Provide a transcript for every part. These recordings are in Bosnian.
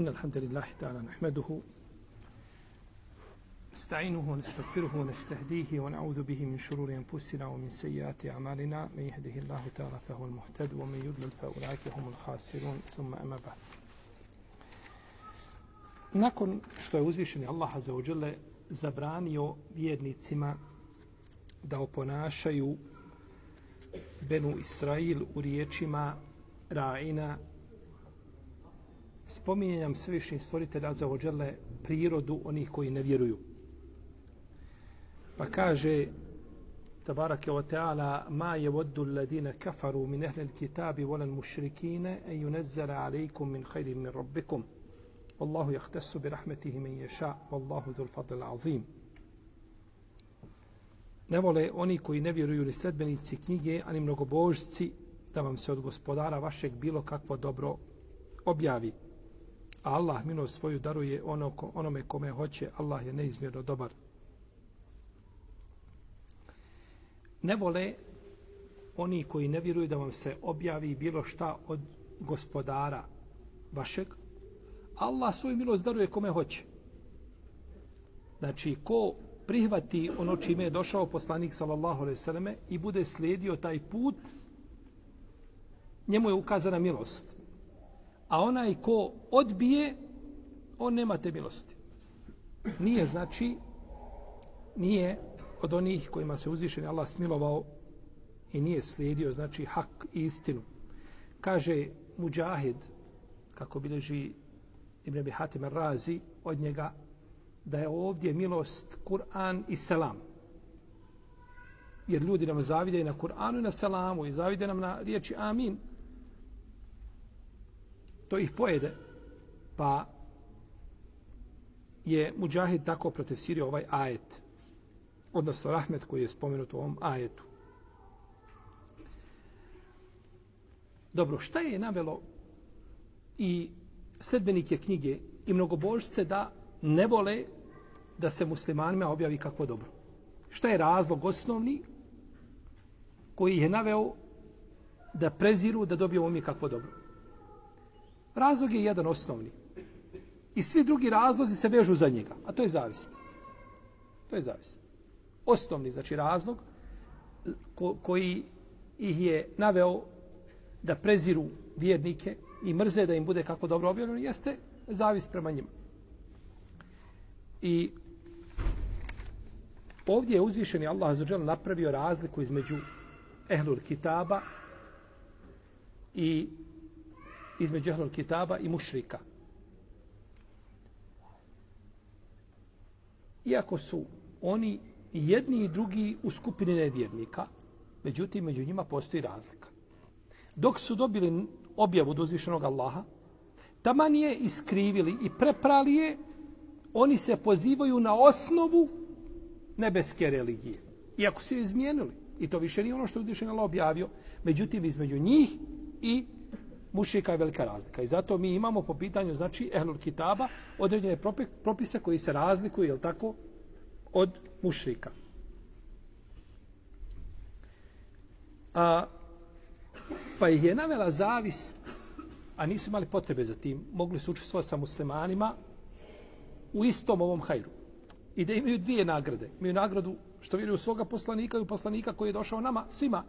إن الحمد لله تعالى نحمده نستعينه ونستغفره ونستهديه ونعوذ به من شرور أنفسنا ومن سيئات أعمالنا من يهده الله تعالى فهو المهتد ومن يضلل فأولئك هم الخاسرون ثم أما بعد Nakon što je uzvišeni Allah za ođele zabranio vjernicima da oponašaju Benu Israil u riječima Ra'ina spominjam svevišnji stvoritelj za ođele prirodu onih koji ne vjeruju. Pa kaže tabarake wa ta'ala ma je voddu kafaru min ahli kitabi volan mušrikine en yunezzala alaikum min khayrin min rabbikum. Wallahu jahtesu bi rahmetihi men ješa. Wallahu dhul fadl azim. Ne vole oni koji ne vjeruju ni sledbenici knjige, ani mnogobožci, da vam se od gospodara vašeg bilo kakvo dobro objavi. A Allah milost svoju daruje ono, onome kome hoće. Allah je neizmjerno dobar. Ne vole oni koji ne vjeruju da vam se objavi bilo šta od gospodara vašeg. Allah svoju milost daruje kome hoće. Znači, ko prihvati ono čime je došao poslanik sallallahu alejhi ve selleme i bude slijedio taj put njemu je ukazana milost a onaj ko odbije on nema te milosti nije znači nije od onih kojima se uzvišen Allah smilovao i nije slijedio znači hak i istinu kaže Mujahid kako bileži Ibn Abi Hatim Razi od njega da je ovdje milost Kur'an i Selam. Jer ljudi nam zavide na Kur'anu i na Selamu i zavide nam na riječi Amin. To ih pojede. Pa je Mujahid tako protefsirio ovaj ajet. Odnosno Rahmet koji je spomenut u ovom ajetu. Dobro, šta je navelo i sledbenike knjige i mnogobožce da ne vole da se muslimanima objavi kakvo dobro. Šta je razlog osnovni koji je naveo da preziru da dobijemo mi kakvo dobro? Razlog je jedan osnovni. I svi drugi razlozi se vežu za njega, a to je zavist. To je zavist. Osnovni, znači razlog ko, koji ih je naveo da preziru vjernike i mrze da im bude kako dobro objavljeno, jeste zavist prema njima. I ovdje je uzvišeni Allah azuđel napravio razliku između ehlul kitaba i između ehlul kitaba i mušrika. Iako su oni jedni i drugi u skupini nevjernika, međutim, među njima postoji razlika. Dok su dobili objavu od uzvišenog Allaha, taman je iskrivili i preprali je oni se pozivaju na osnovu nebeske religije. Iako su je izmijenili. I to više nije ono što je uzvišen Allah objavio. Međutim, između njih i mušika je velika razlika. I zato mi imamo po pitanju, znači, ehlul kitaba, određene propise koji se razlikuju, jel tako, od mušrika. A, pa ih je navela zavist, a nisu imali potrebe za tim. Mogli su učestvovati sa muslimanima, u istom ovom hajru. I da imaju dvije nagrade. Imaju nagradu što vjeruju svoga poslanika i poslanika koji je došao nama, svima.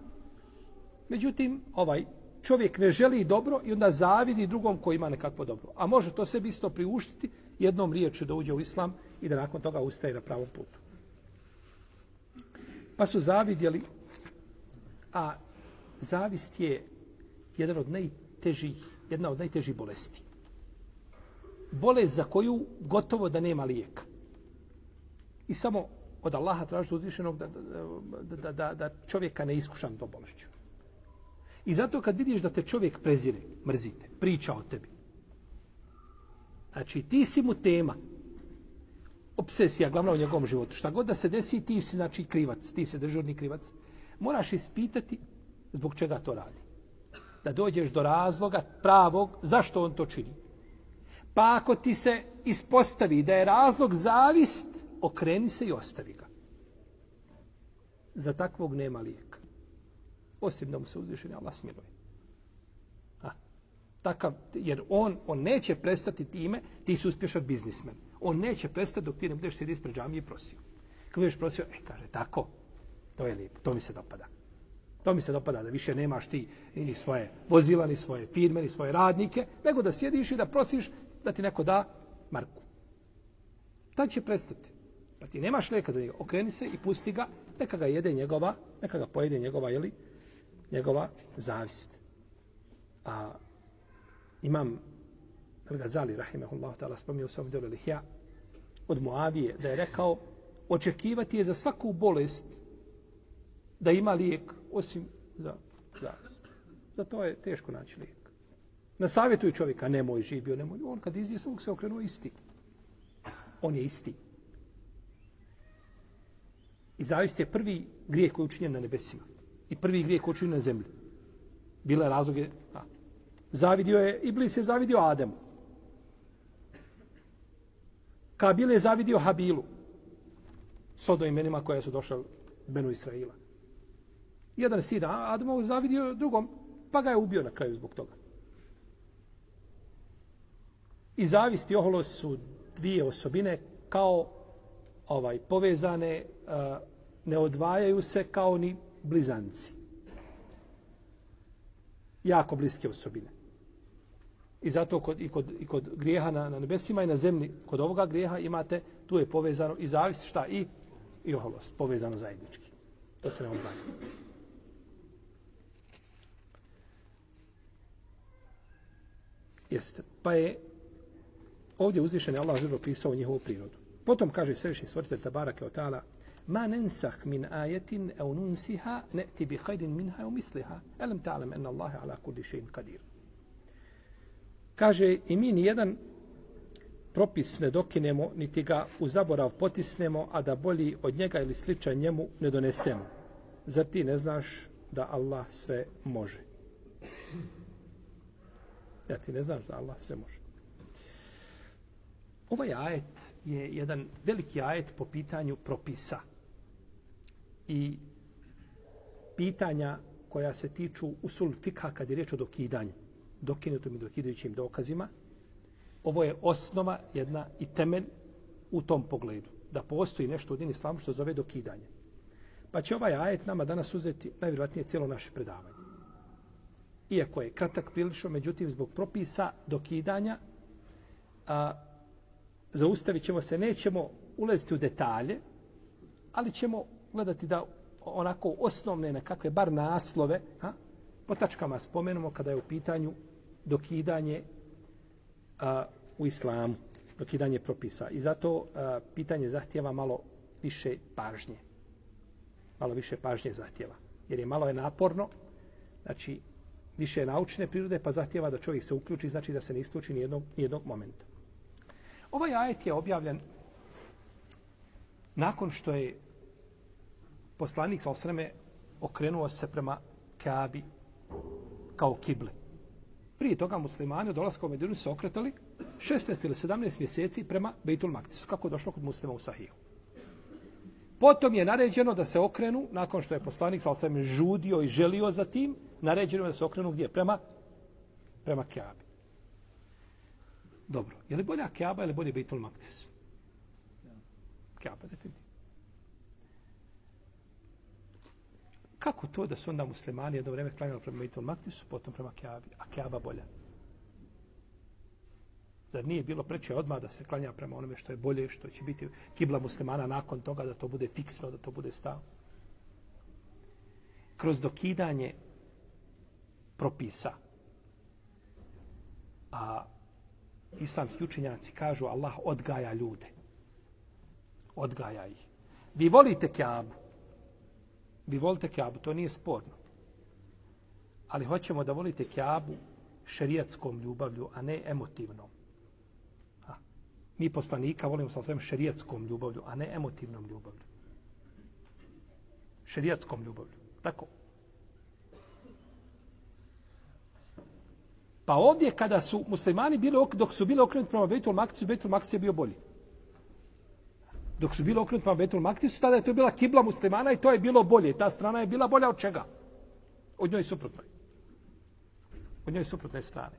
Međutim, ovaj čovjek ne želi dobro i onda zavidi drugom koji ima nekakvo dobro. A može to sebi isto priuštiti jednom riječu da uđe u islam i da nakon toga ustaje na pravom putu. Pa su zavidjeli, a zavist je jedan od najtežih, jedna od najtežih bolesti bolest za koju gotovo da nema lijeka. I samo od Allaha traži uzvišenog da, da, da, da, da čovjeka ne iskušam to bolešću. I zato kad vidiš da te čovjek prezire, mrzite, priča o tebi. Znači, ti si mu tema. Obsesija glavna u njegovom životu. Šta god da se desi, ti si znači krivac, ti si dežurni krivac. Moraš ispitati zbog čega to radi. Da dođeš do razloga pravog zašto on to čini. Pa ako ti se ispostavi da je razlog zavist, okreni se i ostavi ga. Za takvog nema lijeka. Osim da mu se uzvišeni Allah smiluje. A. Takav, jer on, on neće prestati time, ti si uspješan biznismen. On neće prestati dok ti ne budeš sjedi ispred džamije i prosio. Kad budeš prosio, e, kaže, tako, to je lijepo, to mi se dopada. To mi se dopada da više nemaš ti ni svoje vozila, ni svoje firme, ni svoje radnike, nego da sjediš i da prosiš da ti neko da marku. Tad će prestati. Pa ti nemaš leka za njega. Okreni se i pusti ga, neka ga jede njegova, neka ga pojede njegova, jeli, njegova zavist. A imam Al-Gazali, rahimahullahu ta'ala, spomnio sam dole lihja, od Moavije, da je rekao, očekivati je za svaku bolest da ima lijek, osim za zavist. Zato je teško naći lijek. Na savjetu čovjeka, nemoj živio, nemoj. On kad izje svog se okrenuo isti. On je isti. I zavist je prvi grijeh koji je učinjen na nebesima. I prvi grijeh koji na zemlji. Bila je razlog je... A. Zavidio je, Iblis je zavidio Ademu. Kabil je zavidio Habilu. S imenima koja su došla Benu Israila. Jedan sin Adamov zavidio drugom, pa ga je ubio na kraju zbog toga. I zavist i oholost su dvije osobine kao ovaj povezane, ne odvajaju se kao ni blizanci. Jako bliske osobine. I zato kod, i, kod, i kod grijeha na, na nebesima i na zemlji, kod ovoga grijeha imate, tu je povezano i zavis, šta i, i oholost, povezano zajednički. To se ne odvaja. Jeste. Pa je ovdje uzvišen Allah zelo pisao njihovu prirodu. Potom kaže središnji stvoritelj Tabaraka Otala, Ma nensah min ajetin au nunsiha ne'ti bi hajrin minha u misliha. Elem ta'alam enna Allahe ala kulli še'in kadir. Kaže i mi ni jedan propis ne dokinemo, niti ga u zaborav potisnemo, a da bolji od njega ili sličan njemu ne donesemo. Zar ti ne znaš da Allah sve može? Ja ti ne znaš da Allah sve može. Ovaj ajet je jedan veliki ajet po pitanju propisa i pitanja koja se tiču usul fikha kad je riječ o dokidanju, dokinutim i dokidajućim dokazima. Ovo je osnova jedna i temelj u tom pogledu. Da postoji nešto u din islamu što zove dokidanje. Pa će ovaj ajet nama danas uzeti najvjerojatnije cijelo naše predavanje. Iako je kratak prilično, međutim, zbog propisa dokidanja, a, zaustavit ćemo se, nećemo ulaziti u detalje, ali ćemo gledati da onako osnovne nekakve bar naslove ha, po tačkama spomenemo kada je u pitanju dokidanje a, u islamu, dokidanje propisa. I zato a, pitanje zahtjeva malo više pažnje. Malo više pažnje zahtjeva. Jer je malo je naporno, znači više je naučne prirode, pa zahtjeva da čovjek se uključi, znači da se ne istuči nijednog, nijednog momenta. Ovaj ajet je objavljen nakon što je poslanik sa osreme okrenuo se prema Kaabi kao kible. Prije toga muslimani od dolaska u Medinu se okretali 16 ili 17 mjeseci prema Bejtul Maktisu, kako je došlo kod muslima u Sahiju. Potom je naređeno da se okrenu, nakon što je poslanik sa osreme žudio i želio za tim, naređeno je da se okrenu gdje? Prema, prema Kaabi. Dobro. Je li bolja Kaaba ili bolje Beitul Maktis? Kaaba, definitivno. Kako to da su onda muslimani jedno vreme klanjali prema Beitul Maktisu, potom prema Kaabi, a Kaaba bolja? Zar nije bilo preče odmah da se klanja prema onome što je bolje, što će biti kibla muslimana nakon toga, da to bude fiksno, da to bude stav? Kroz dokidanje propisa, a islamski učenjaci kažu Allah odgaja ljude. Odgaja ih. Vi volite Kjabu. Vi volite Kjabu, to nije sporno. Ali hoćemo da volite Kjabu šerijatskom ljubavlju, a ne emotivnom. Ha. Mi poslanika volimo sa svem šerijatskom ljubavlju, a ne emotivnom ljubavlju. Šerijatskom ljubavlju. Tako. Pa ovdje kada su muslimani bili dok su bili okrenuti prema Betul Maktisu, Betul Maktis je bio bolji. Dok su bili okrenuti prema Betul Maktisu, tada je to bila kibla muslimana i to je bilo bolje. Ta strana je bila bolja od čega? Od njoj suprotnoj. Od njoj suprotne strane.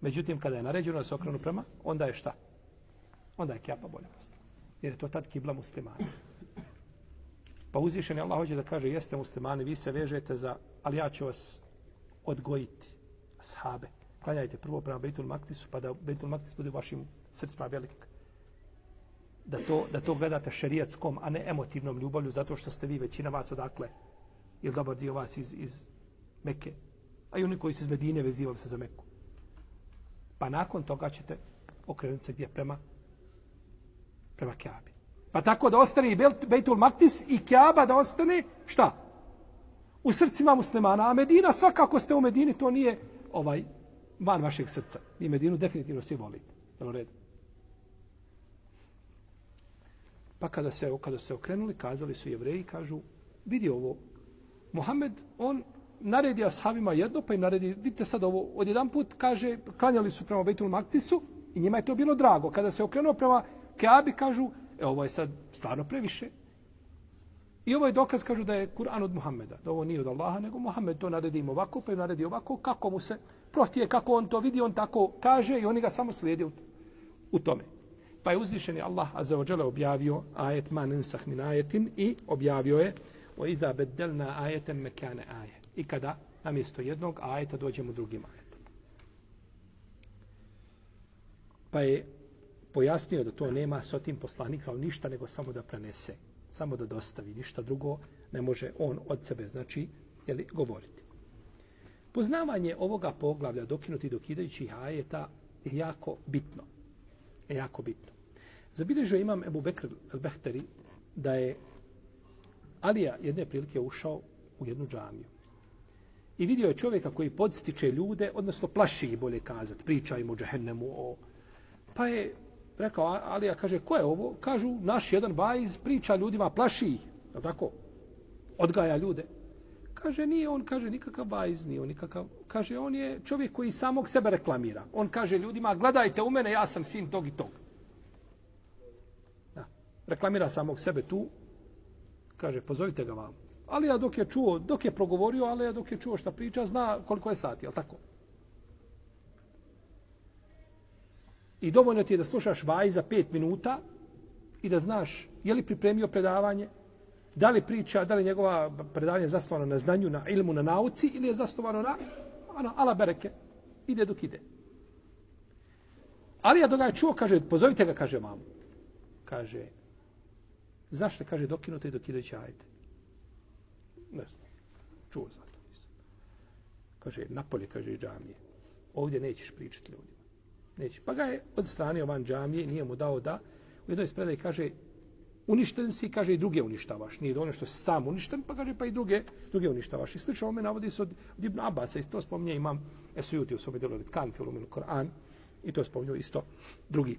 Međutim, kada je naređeno da se okrenu prema, onda je šta? Onda je kjapa bolje postala. Jer je to tad kibla muslimana. Pa uzvišen je Allah hoće da kaže, jeste muslimani, vi se vežete za, ali ja ću vas odgojiti, ashabe. Klanjajte prvo prema Bejtul Maktisu, pa da Bejtul Maktis bude u vašim srcima velik. Da to, da to gledate šerijatskom, a ne emotivnom ljubavlju, zato što ste vi većina vas odakle, ili dobar dio vas iz, iz Mekke, a i oni koji su iz Medine vezivali se za Meku. Pa nakon toga ćete okrenuti se gdje prema prema Kjabi. Pa tako da ostane i Bejtul Maktis i Kjaba da ostane, šta? U srcima muslimana. A Medina, svakako ste u Medini, to nije ovaj van vašeg srca. Vi Medinu definitivno svi volite. Jel u redu? Pa kada se, kada se okrenuli, kazali su jevreji, kažu, vidi ovo, Mohamed, on naredi ashabima jedno, pa im naredi, vidite sad ovo, odjedan put kaže, klanjali su prema Bejtul Maktisu i njima je to bilo drago. Kada se okrenuo prema Keabi, kažu, e, ovo je sad stvarno previše. I ovo je dokaz, kažu da je Kur'an od Muhammeda, da ovo nije od Allaha, nego Muhammed to naredi im ovako, pa im naredi ovako, kako mu se protije, kako on to vidi, on tako kaže i oni ga samo slijede u, u tome. Pa je uzvišeni Allah Azza wa Jalla objavio ajet ma nensah min ajetin i objavio je o idha beddelna ajetem mekane aje. I kada namjesto jednog ajeta dođemo drugim ajetom. Pa je pojasnio da to nema s otim poslanik, ali ništa nego samo da prenese, samo da dostavi, ništa drugo ne može on od sebe, znači, jeli, govoriti. Poznavanje ovoga poglavlja dokinuti dokidajućih ajeta je jako bitno. Je jako bitno. Zabilježio imam Ebu Bekr al-Behteri da je Alija jedne prilike ušao u jednu džamiju. I vidio je čovjeka koji podstiče ljude, odnosno plaši ih bolje kazati, priča im o džehennemu. O... Pa je rekao Alija, kaže, ko je ovo? Kažu, naš jedan vajz priča ljudima, plaši ih. Je tako? Odgaja ljude. Kaže, nije on, kaže, nikakav vajz, nije on nikakav. Kaže, on je čovjek koji samog sebe reklamira. On kaže ljudima, gledajte u mene, ja sam sin tog i tog. Da. Reklamira samog sebe tu. Kaže, pozovite ga vam. Ali ja dok je čuo, dok je progovorio, ali ja dok je čuo šta priča, zna koliko je sati, jel tako? I dovoljno ti je da slušaš vaj za pet minuta i da znaš je li pripremio predavanje, da li priča, da li njegova predavanje zasnovano na znanju, na ilmu, na nauci ili je zasnovano na ano, ala bereke. Ide dok ide. Ali ja doga je čuo, kaže, pozovite ga, kaže mamu. Kaže, znaš li, kaže, dokinuto i dok ide će ajde. Ne znam, čuo za to. Kaže, napolje, kaže, iz džamije. Ovdje nećeš pričati ljudima. Neće. Pa ga je odstranio van džamije, nije mu dao da. U jednoj spredaj kaže, uništen si, kaže i druge uništavaš. Nije ono što si sam uništen, pa kaže pa i druge, druge uništavaš. I slično ome navodi se od, od Ibn Abasa, to spominje imam Esujuti u svome delu Litkan, Filuminu Koran, i to spominju isto drugi.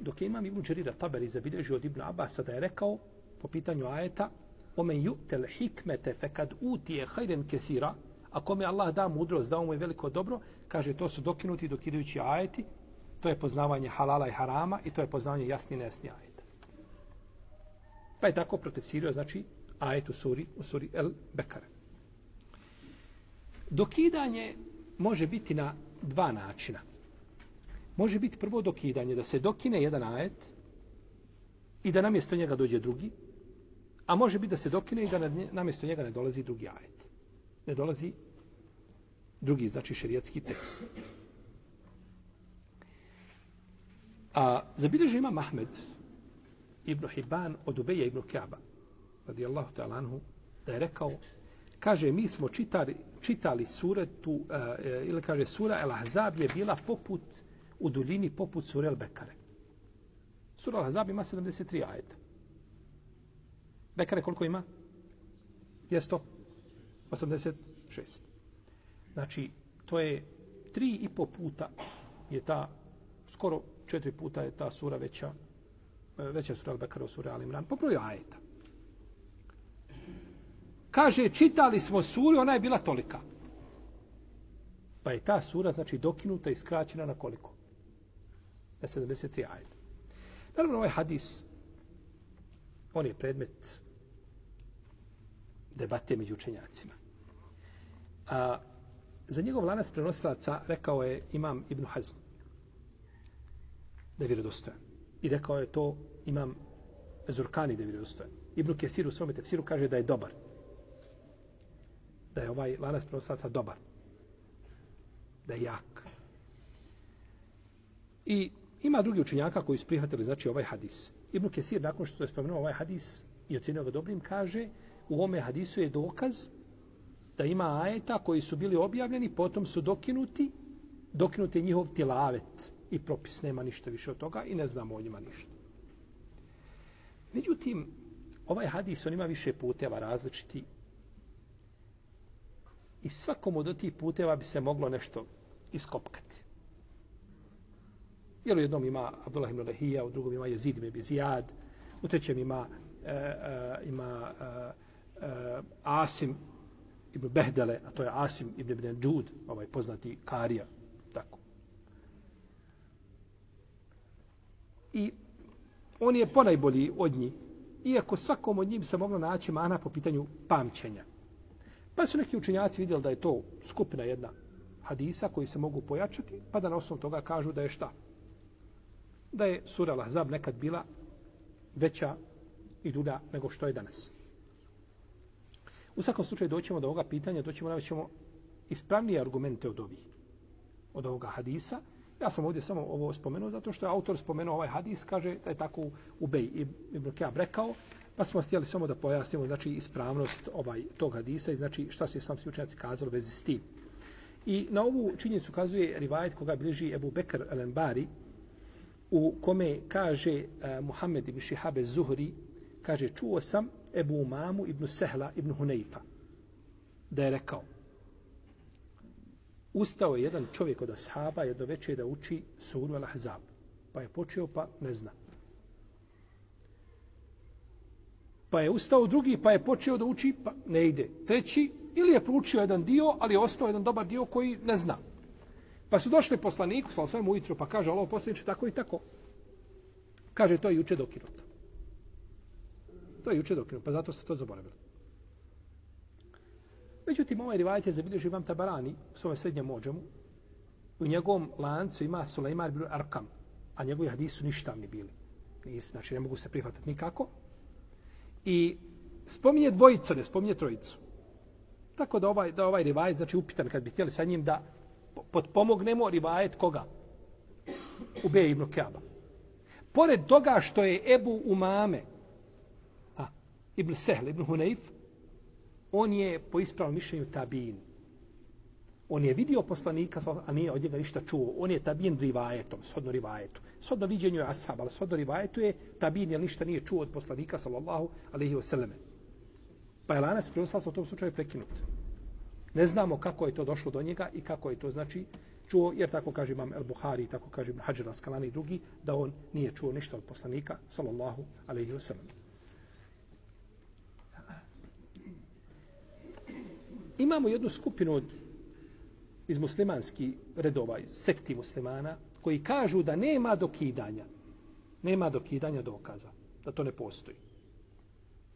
Dok je imam Ibn Đerira Taberi zabilježio od Ibn Abasa da je rekao po pitanju ajeta, Omen ju'tel hikmete fekad utije hajren kesira, a kome Allah da mudrost, dao mu je veliko dobro, kaže to su dokinuti dokidajući ajeti, to je poznavanje halala i harama i to je poznavanje jasni nesni ajeti. Pa je tako protefsirio, znači ajet u suri, u suri El Bekare. Dokidanje može biti na dva načina. Može biti prvo dokidanje, da se dokine jedan ajet i da namjesto njega dođe drugi, a može biti da se dokine i da namjesto njega ne dolazi drugi ajet. Ne dolazi drugi, znači šerijatski tekst. A zabilježe ima Mahmed ibn Hibban od Ubeja ibn Kaaba, radijallahu ta'ala anhu, da je rekao, kaže, mi smo čitali, čitali suretu, uh, ili kaže, sura El Ahzab je bila poput, u duljini poput sura El Bekare. Sura El Ahzab ima 73 ajeta. Bekare koliko ima? 286. Znači, to je tri i po puta je ta, skoro četiri puta je ta sura veća, E, veća sura Al-Bekara sura Al-Imran, po broju ajeta. Kaže, čitali smo suru, ona je bila tolika. Pa je ta sura, znači, dokinuta i skraćena na koliko? Na 73 ajeta. Naravno, ovaj hadis, on je predmet debate među učenjacima. A, za njegov lanac prenosilaca rekao je imam Ibn Hazm da je vjerodostojan. I rekao je to imam Zurkani da je vjerodostojan. Ibn Kesir u svome tefsiru kaže da je dobar. Da je ovaj lanac prenosaca dobar. Da je jak. I ima drugi učenjaka koji su prihvatili znači ovaj hadis. Ibn Kesir nakon što je spomenuo ovaj hadis i ocjenio ga dobrim kaže u ome hadisu je dokaz da ima ajeta koji su bili objavljeni, potom su dokinuti, dokinuti njihov tilavet i propis, nema ništa više od toga i ne znamo o njima ništa. Međutim, ovaj hadis, on ima više puteva različiti i svakom od tih puteva bi se moglo nešto iskopkati. Jer u jednom ima Abdullah ibn Lehija, u drugom ima Jezid ibn Bizijad, u trećem ima, e, e, ima e, e, Asim ibn Behdele, a to je Asim ibn ibn Džud, ovaj poznati Karija, tako. I on je ponajbolji od njih, iako svakom od njih se moglo naći mana po pitanju pamćenja. Pa su neki učenjaci vidjeli da je to skupina jedna hadisa koji se mogu pojačati, pa da na osnovu toga kažu da je šta? Da je sura Lahzab nekad bila veća i dulja nego što je danas. U svakom slučaju doćemo do ovoga pitanja, doćemo da ćemo ispravnije argumente od ovih, od ovoga hadisa. Ja sam ovdje samo ovo spomenuo zato što je autor spomenuo ovaj hadis, kaže da je tako u Bej Ibn Kjab rekao, pa smo htjeli samo da pojasnimo znači, ispravnost ovaj tog hadisa i znači šta se islamski učenjaci kazali vezi s tim. I na ovu činjenicu kazuje rivajet koga bliži Ebu Bekr al-Anbari, u kome kaže uh, Muhammed ibn Šihabe Zuhri, kaže, čuo sam Ebu Umamu ibn Sehla ibn Huneifa da je rekao ustao je jedan čovjek od ashaba jedno večer da uči suru al-Ahzab pa je počeo pa ne zna. Pa je ustao drugi pa je počeo da uči pa ne ide. Treći ili je proučio jedan dio ali je ostao jedan dobar dio koji ne zna. Pa su došli poslaniku sa svem ujutru pa kaže ovo poslaniče tako i tako. Kaže to je juče dokinuto To je juče dokinuto, pa zato se to zaboravili. Međutim, ovaj rivajet je zabilježio vam Tabarani u svome srednjem ođemu. U njegovom lancu ima Sulejmar bin Arkam, a njegovi hadisu ništavni bili. Nis, znači, ne mogu se prihvatati nikako. I spominje dvojicu, ne spominje trojicu. Tako da ovaj, da ovaj rivajet, znači upitan kad bi htjeli sa njim da potpomognemo rivajet koga? Ube ibn Kjaba. Pored toga što je Ebu Umame, a, Ibn Sehl, Ibn Hunayf, on je po ispravnom mišljenju tabin. On je vidio poslanika, a nije od njega ništa čuo. On je tabin rivajetom, shodno rivajetu. Shodno viđenju je ashab, ali shodno rivajetu je tabin, jer ništa nije čuo od poslanika, sallallahu alaihi wasallam. Pa je lanas prenosla sa u tom slučaju prekinut. Ne znamo kako je to došlo do njega i kako je to znači čuo, jer tako kaže imam El Buhari, tako kaže Ibn Hajar Askalani i drugi, da on nije čuo ništa od poslanika, sallallahu alaihi wasallam. Imamo jednu skupinu od iz muslimanskih redova, iz sekti muslimana, koji kažu da nema dokidanja. Nema dokidanja dokaza. Da to ne postoji.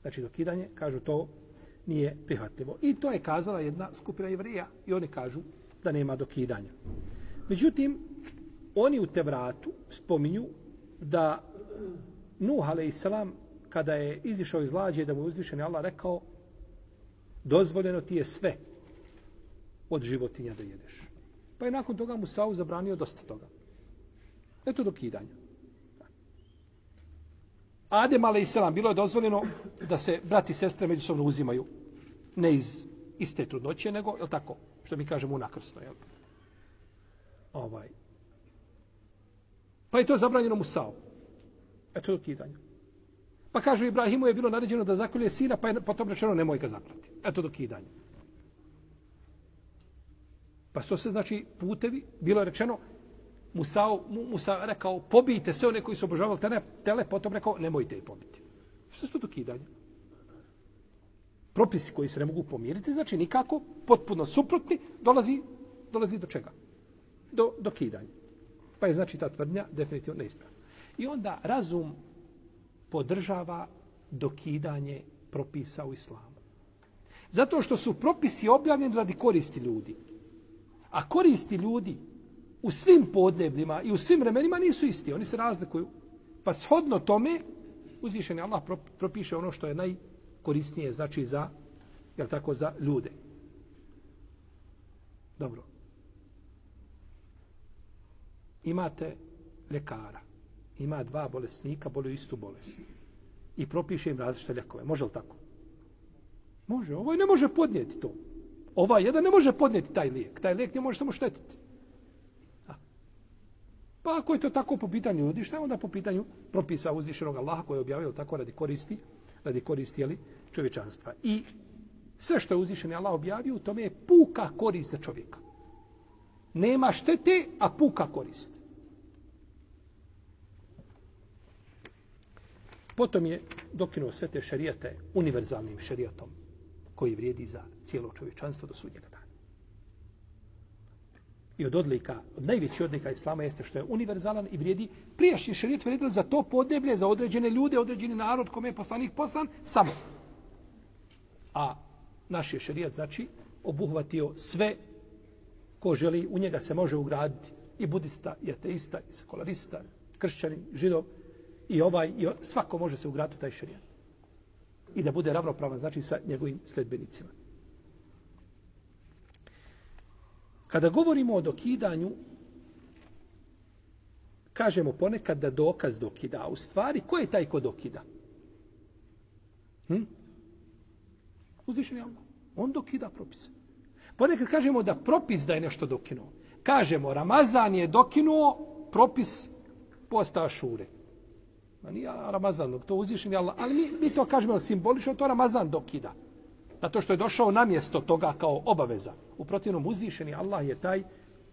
Znači dokidanje, kažu to nije prihvatljivo. I to je kazala jedna skupina jevrija i oni kažu da nema dokidanja. Međutim, oni u Tevratu spominju da Nuh a.s. kada je izišao iz lađe da mu je uzvišen Allah rekao dozvoljeno ti je sve od životinja da jedeš. Pa je nakon toga Musa'u zabranio dosta toga. Eto dokidanja. Adem ale i selam, bilo je dozvoljeno da se brati i sestre međusobno uzimaju. Ne iz iste trudnoće, nego, je tako, što mi kažemo unakrsno, jel? Ovaj. Pa je to zabranjeno Musa'u. Eto dokidanja. Pa kažu Ibrahimu je bilo naređeno da zakolje sina, pa je potom rečeno nemoj ga zaklati. Eto do kidanja. Pa što se znači putevi, bilo je rečeno, Musa, Musa rekao, pobijte sve one koji su obožavali tele, tele, potom rekao, nemojte ih pobiti. Što su to dokidanje? Propisi koji se ne mogu pomiriti, znači nikako, potpuno suprotni, dolazi, dolazi do čega? Do, do kidanja. Pa je znači ta tvrdnja definitivno neispravna. I onda razum podržava dokidanje propisa u islamu. Zato što su propisi objavljeni radi koristi ljudi. A koristi ljudi u svim podnebljima i u svim vremenima nisu isti. Oni se razlikuju. Pa shodno tome, uzvišeni Allah propiše ono što je najkorisnije, znači za, jel tako, za ljude. Dobro. Imate ljekara. Ima dva bolesnika, boluju istu bolest. I propiše im različite ljekove. Može li tako? Može. ovaj ne može podnijeti to. Ova jedan ne može podnijeti taj lijek. Taj lijek ne može samo štetiti. A. Pa ako je to tako po pitanju ljudi, šta je onda po pitanju propisa uzvišenog Allaha koji je objavio tako radi koristi, radi koristi jeli, čovječanstva. I sve što je uzvišeni Allah objavio, u tome je puka korist za čovjeka. Nema štete, a puka korist. Potom je dokinuo sve te šarijate univerzalnim šarijatom koji vrijedi za cijelo čovječanstvo do sudnjega dana. I od odlika, od najvećih odlika islama jeste što je univerzalan i vrijedi prijašnji šarijat vrijedili za to podneblje, za određene ljude, određeni narod kome je poslanik poslan, samo. A naš je šarijat, znači, obuhvatio sve ko želi, u njega se može ugraditi i budista, i ateista, i sekularista, kršćanin, židov, i ovaj, i svako može se ugraditi u taj šarijat i da bude ravnopravan znači sa njegovim sledbenicima. Kada govorimo o dokidanju, kažemo ponekad da dokaz dokida. A u stvari, ko je taj ko dokida? Hm? Uzvišen je Allah. On dokida propise. Ponekad kažemo da propis da je nešto dokinuo. Kažemo, Ramazan je dokinuo propis posta šure. Ma nije Ramazan, to uzvišen Allah. Ali mi, mi to kažemo simbolično, to Ramazan dokida. Zato što je došao na mjesto toga kao obaveza. U protivnom uzvišeni Allah je taj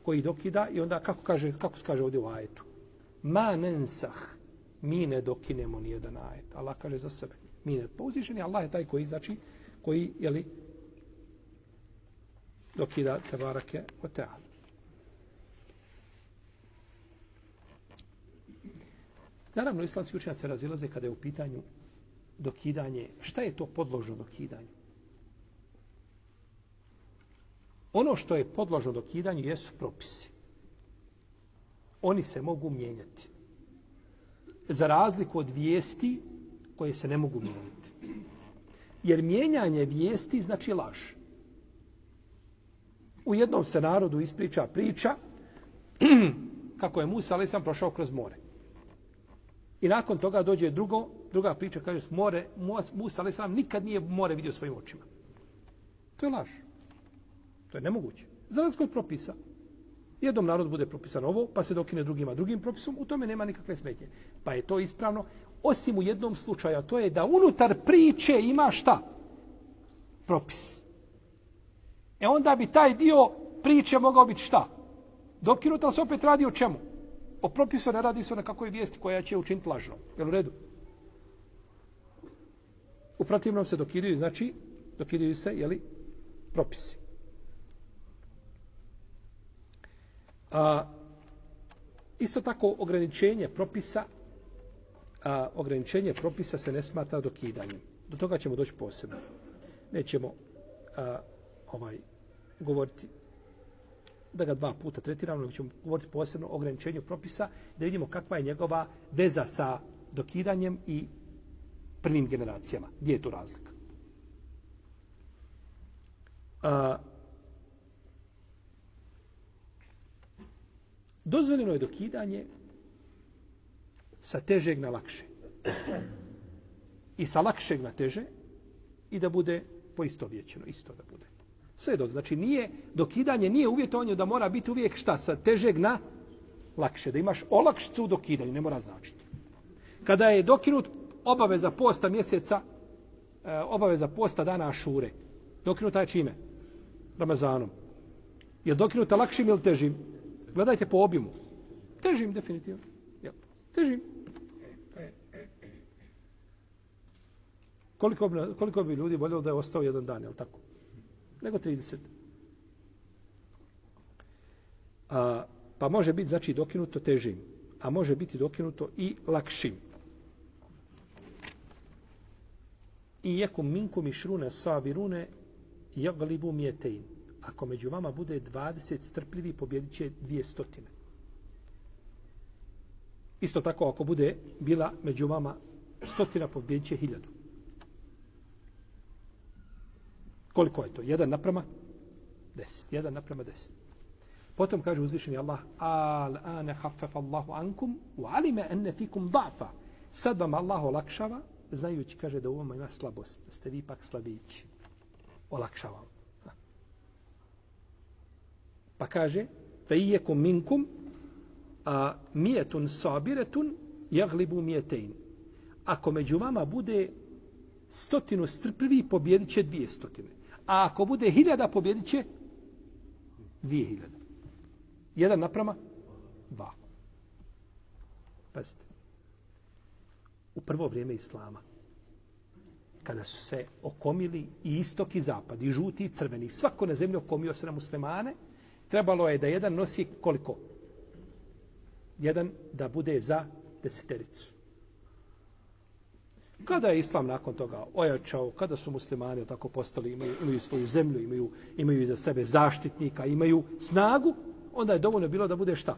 koji dokida i onda kako kaže kako se kaže ovdje u ajetu. Ma nensah mi ne dokinemo ni jedan ajet. Allah kaže za sebe. Mi ne. Pa uzvišeni Allah je taj koji znači koji je li dokida tebarake o teala. Naravno, islamski učenjaci se razilaze kada je u pitanju dokidanje. Šta je to podložno dokidanju? Ono što je podložno dokidanju jesu propisi. Oni se mogu mijenjati. Za razliku od vijesti koje se ne mogu mijenjati. Jer mijenjanje vijesti znači laž. U jednom se narodu ispriča priča kako je Musa ali sam prošao kroz more. I nakon toga dođe drugo, druga priča, kaže, more, Musa, ali sam nikad nije more vidio svojim očima. To je laž. To je nemoguće. Za razliku od propisa. Jednom narodu bude propisan ovo, pa se dokine drugima drugim propisom, u tome nema nikakve smetnje. Pa je to ispravno, osim u jednom slučaju, to je da unutar priče ima šta? Propis. E onda bi taj dio priče mogao biti šta? Dokinut, ali se opet radi o čemu? O propisu ne radi se o nekakvoj vijesti koja će učiniti lažno. Je u redu? U protivnom se dokidaju, znači, dokidaju se, jeli, propisi. A, isto tako, ograničenje propisa, a, ograničenje propisa se ne smatra dokidanjem. Do toga ćemo doći posebno. Nećemo a, ovaj govoriti da ga dva puta tretiramo, nego ćemo govoriti posebno o ograničenju propisa, da vidimo kakva je njegova veza sa dokidanjem i prvim generacijama. Gdje je tu razlika? A, dozvoljeno je dokidanje sa težeg na lakše. I sa lakšeg na teže i da bude poistovjećeno, isto da bude. Sve do, znači nije, dokidanje nije uvjetovanje da mora biti uvijek šta sa težeg na lakše. Da imaš olakšicu u dokidanju, ne mora značiti. Kada je dokinut obaveza posta mjeseca, e, obaveza posta dana Ašure, dokinuta je čime? Ramazanom. Je dokinuta lakšim ili težim? Gledajte po obimu. Težim, definitivno. Jel? Težim. Koliko bi, koliko bi ljudi voljelo da je ostao jedan dan, je li tako? Nego 30. A, pa može biti znači dokinuto težim, a može biti dokinuto i lakšim. I jekum minkum išrune sabirune jaglibu mjetein. ako među vama bude 20 strpljivi, pobjedit će dvije stotine. Isto tako, ako bude bila među vama stotina, pobjedit će hiljadu. Koliko je to? Jedan naprama? Deset. Jedan naprama deset. Potom kaže uzvišeni Allah, al ane hafef Allahu ankum, u alime enne fikum da'fa. Sad vam Allah olakšava, znajući, kaže, da u vama ima slabost, da ste vi pak slabići. Olakšava vam. Pa kaže, fe ijekum minkum, a mijetun sabiretun, jaglibu mijetein. Ako među vama bude stotinu strpljivi, pobjedit će dvije stotine. A ako bude hiljada, pobjedit će dvije hiljada. Jedan naprama? Dva. Pazite. U prvo vrijeme Islama, kada su se okomili i istok i zapad, i žuti i crveni, svako na zemlji okomio se na muslimane, trebalo je da jedan nosi koliko? Jedan da bude za desetericu. Kada je islam nakon toga ojačao, kada su muslimani tako postali, imaju, imaju svoju zemlju, imaju, imaju za sebe zaštitnika, imaju snagu, onda je dovoljno bilo da bude šta?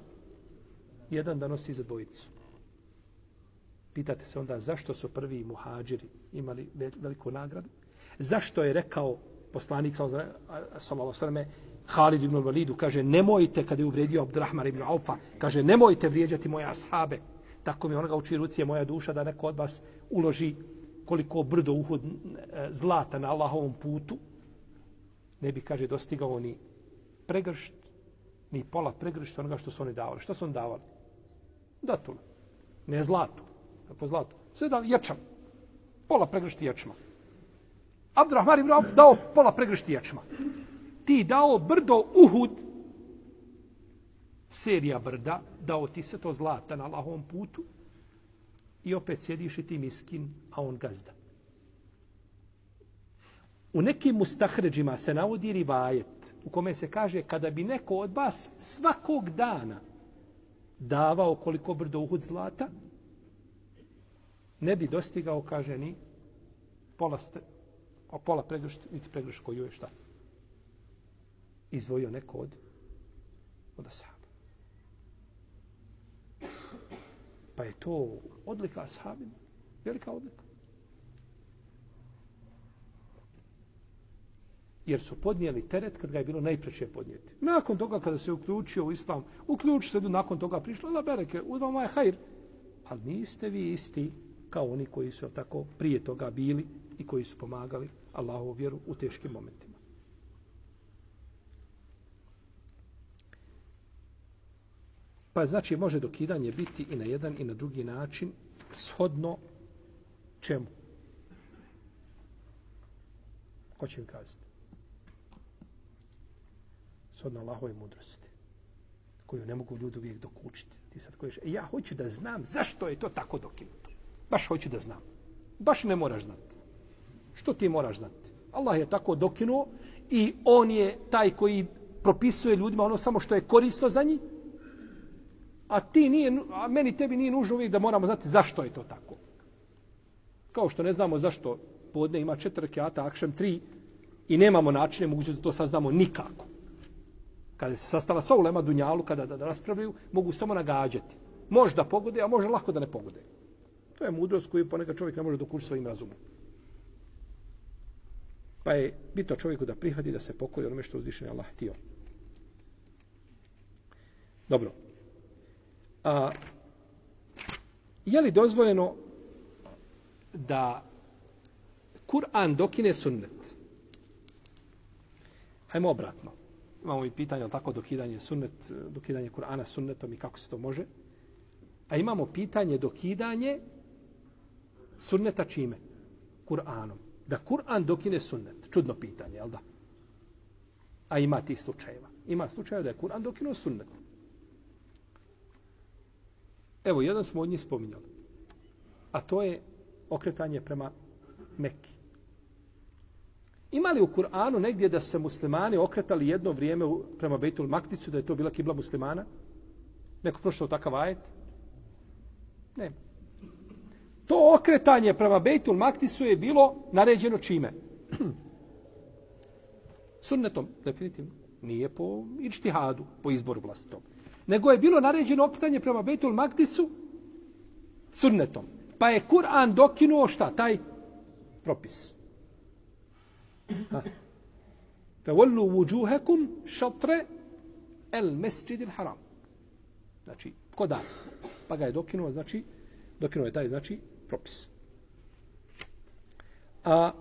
Jedan da nosi za dvojicu. Pitate se onda zašto su prvi muhađiri imali veliku nagradu? Zašto je rekao poslanik sallallahu alejhi Halid ibn Walidu kaže nemojte kada je uvredio Abdurrahman ibn Aufa kaže nemojte vrijeđati moje ashabe tako mi onoga uči ruci moja duša da neko od vas uloži koliko brdo uhod e, zlata na Allahovom putu ne bi kaže dostigao ni pregršt ni pola pregršta onoga što su oni davali. Što su oni davali? Datule. Ne zlato. Po zlatu. Sve da ječam. Pola pregršti ječma. Abdurrahman ibn Auf dao pola pregršti ječma. Ti dao brdo Uhud, serija brda, dao ti se to zlata na Allahovom putu i opet sjediš i ti miskin, a on gazda. U nekim mustahređima se navodi rivajet u kome se kaže kada bi neko od vas svakog dana davao koliko brdo uhud zlata, ne bi dostigao, kaže ni, pola, ste, o pola pregršt, niti pregršt koju je šta. Izvojio neko od, od ashaba. Pa je to odlika ashabima. Velika odlika. jer su podnijeli teret kad ga je bilo najpreće podnijeti. Nakon toga kada se uključio u islam, uključi se nakon toga prišlo, la bereke, u vama je hajr. Ali niste vi isti kao oni koji su tako prije toga bili i koji su pomagali Allahovu vjeru u teškim momentima. Pa znači može dokidanje biti i na jedan i na drugi način shodno čemu? Ko će mi kazati? shodno Allahove mudrosti, koju ne mogu ljudi uvijek dokučiti. Ti sad koješ, e, ja hoću da znam zašto je to tako dokinuto. Baš hoću da znam. Baš ne moraš znati. Što ti moraš znati? Allah je tako dokinuo i on je taj koji propisuje ljudima ono samo što je korisno za njih, a ti nije, a meni tebi nije nužno uvijek da moramo znati zašto je to tako. Kao što ne znamo zašto podne ima četiri rekiata, akšem tri, i nemamo načine, moguće da to saznamo nikako kada se sastava sa ulema Dunjalu, kada da, da raspravljaju, mogu samo nagađati. Može da pogode, a može lako da ne pogode. To je mudrost koju ponekad čovjek ne može dokući svojim razumom. Pa je bitno čovjeku da prihvati da se pokori onome što uzvišenje Allah htio. Dobro. A, je li dozvoljeno da Kur'an dokine sunnet? Hajmo obratno imamo i pitanje o tako dokidanje sunnet, dokidanje Kur'ana sunnetom i kako se to može. A imamo pitanje dokidanje sunneta čime? Kur'anom. Da Kur'an dokine sunnet. Čudno pitanje, jel da? A ima ti slučajeva. Ima slučajeva da je Kur'an dokinuo sunnet. Evo, jedan smo od njih spominjali. A to je okretanje prema Mekki. Ima li u Kur'anu negdje da se muslimani okretali jedno vrijeme prema Bejtul Makticu, da je to bila kibla muslimana? Neko prošlo takav ajet? Ne. To okretanje prema Bejtul Makticu je bilo naređeno čime? Sunnetom, definitivno. Nije po ičtihadu, po izboru vlastitom. Nego je bilo naređeno okretanje prema Betul Magdisu sunnetom. Pa je Kur'an dokinuo šta? Taj propis. Fe vollu vujuhekum šatre el mesjidil haram. Znači, ko da? Pa ga je dokinuo, znači, dokinuo je taj, znači, propis. A,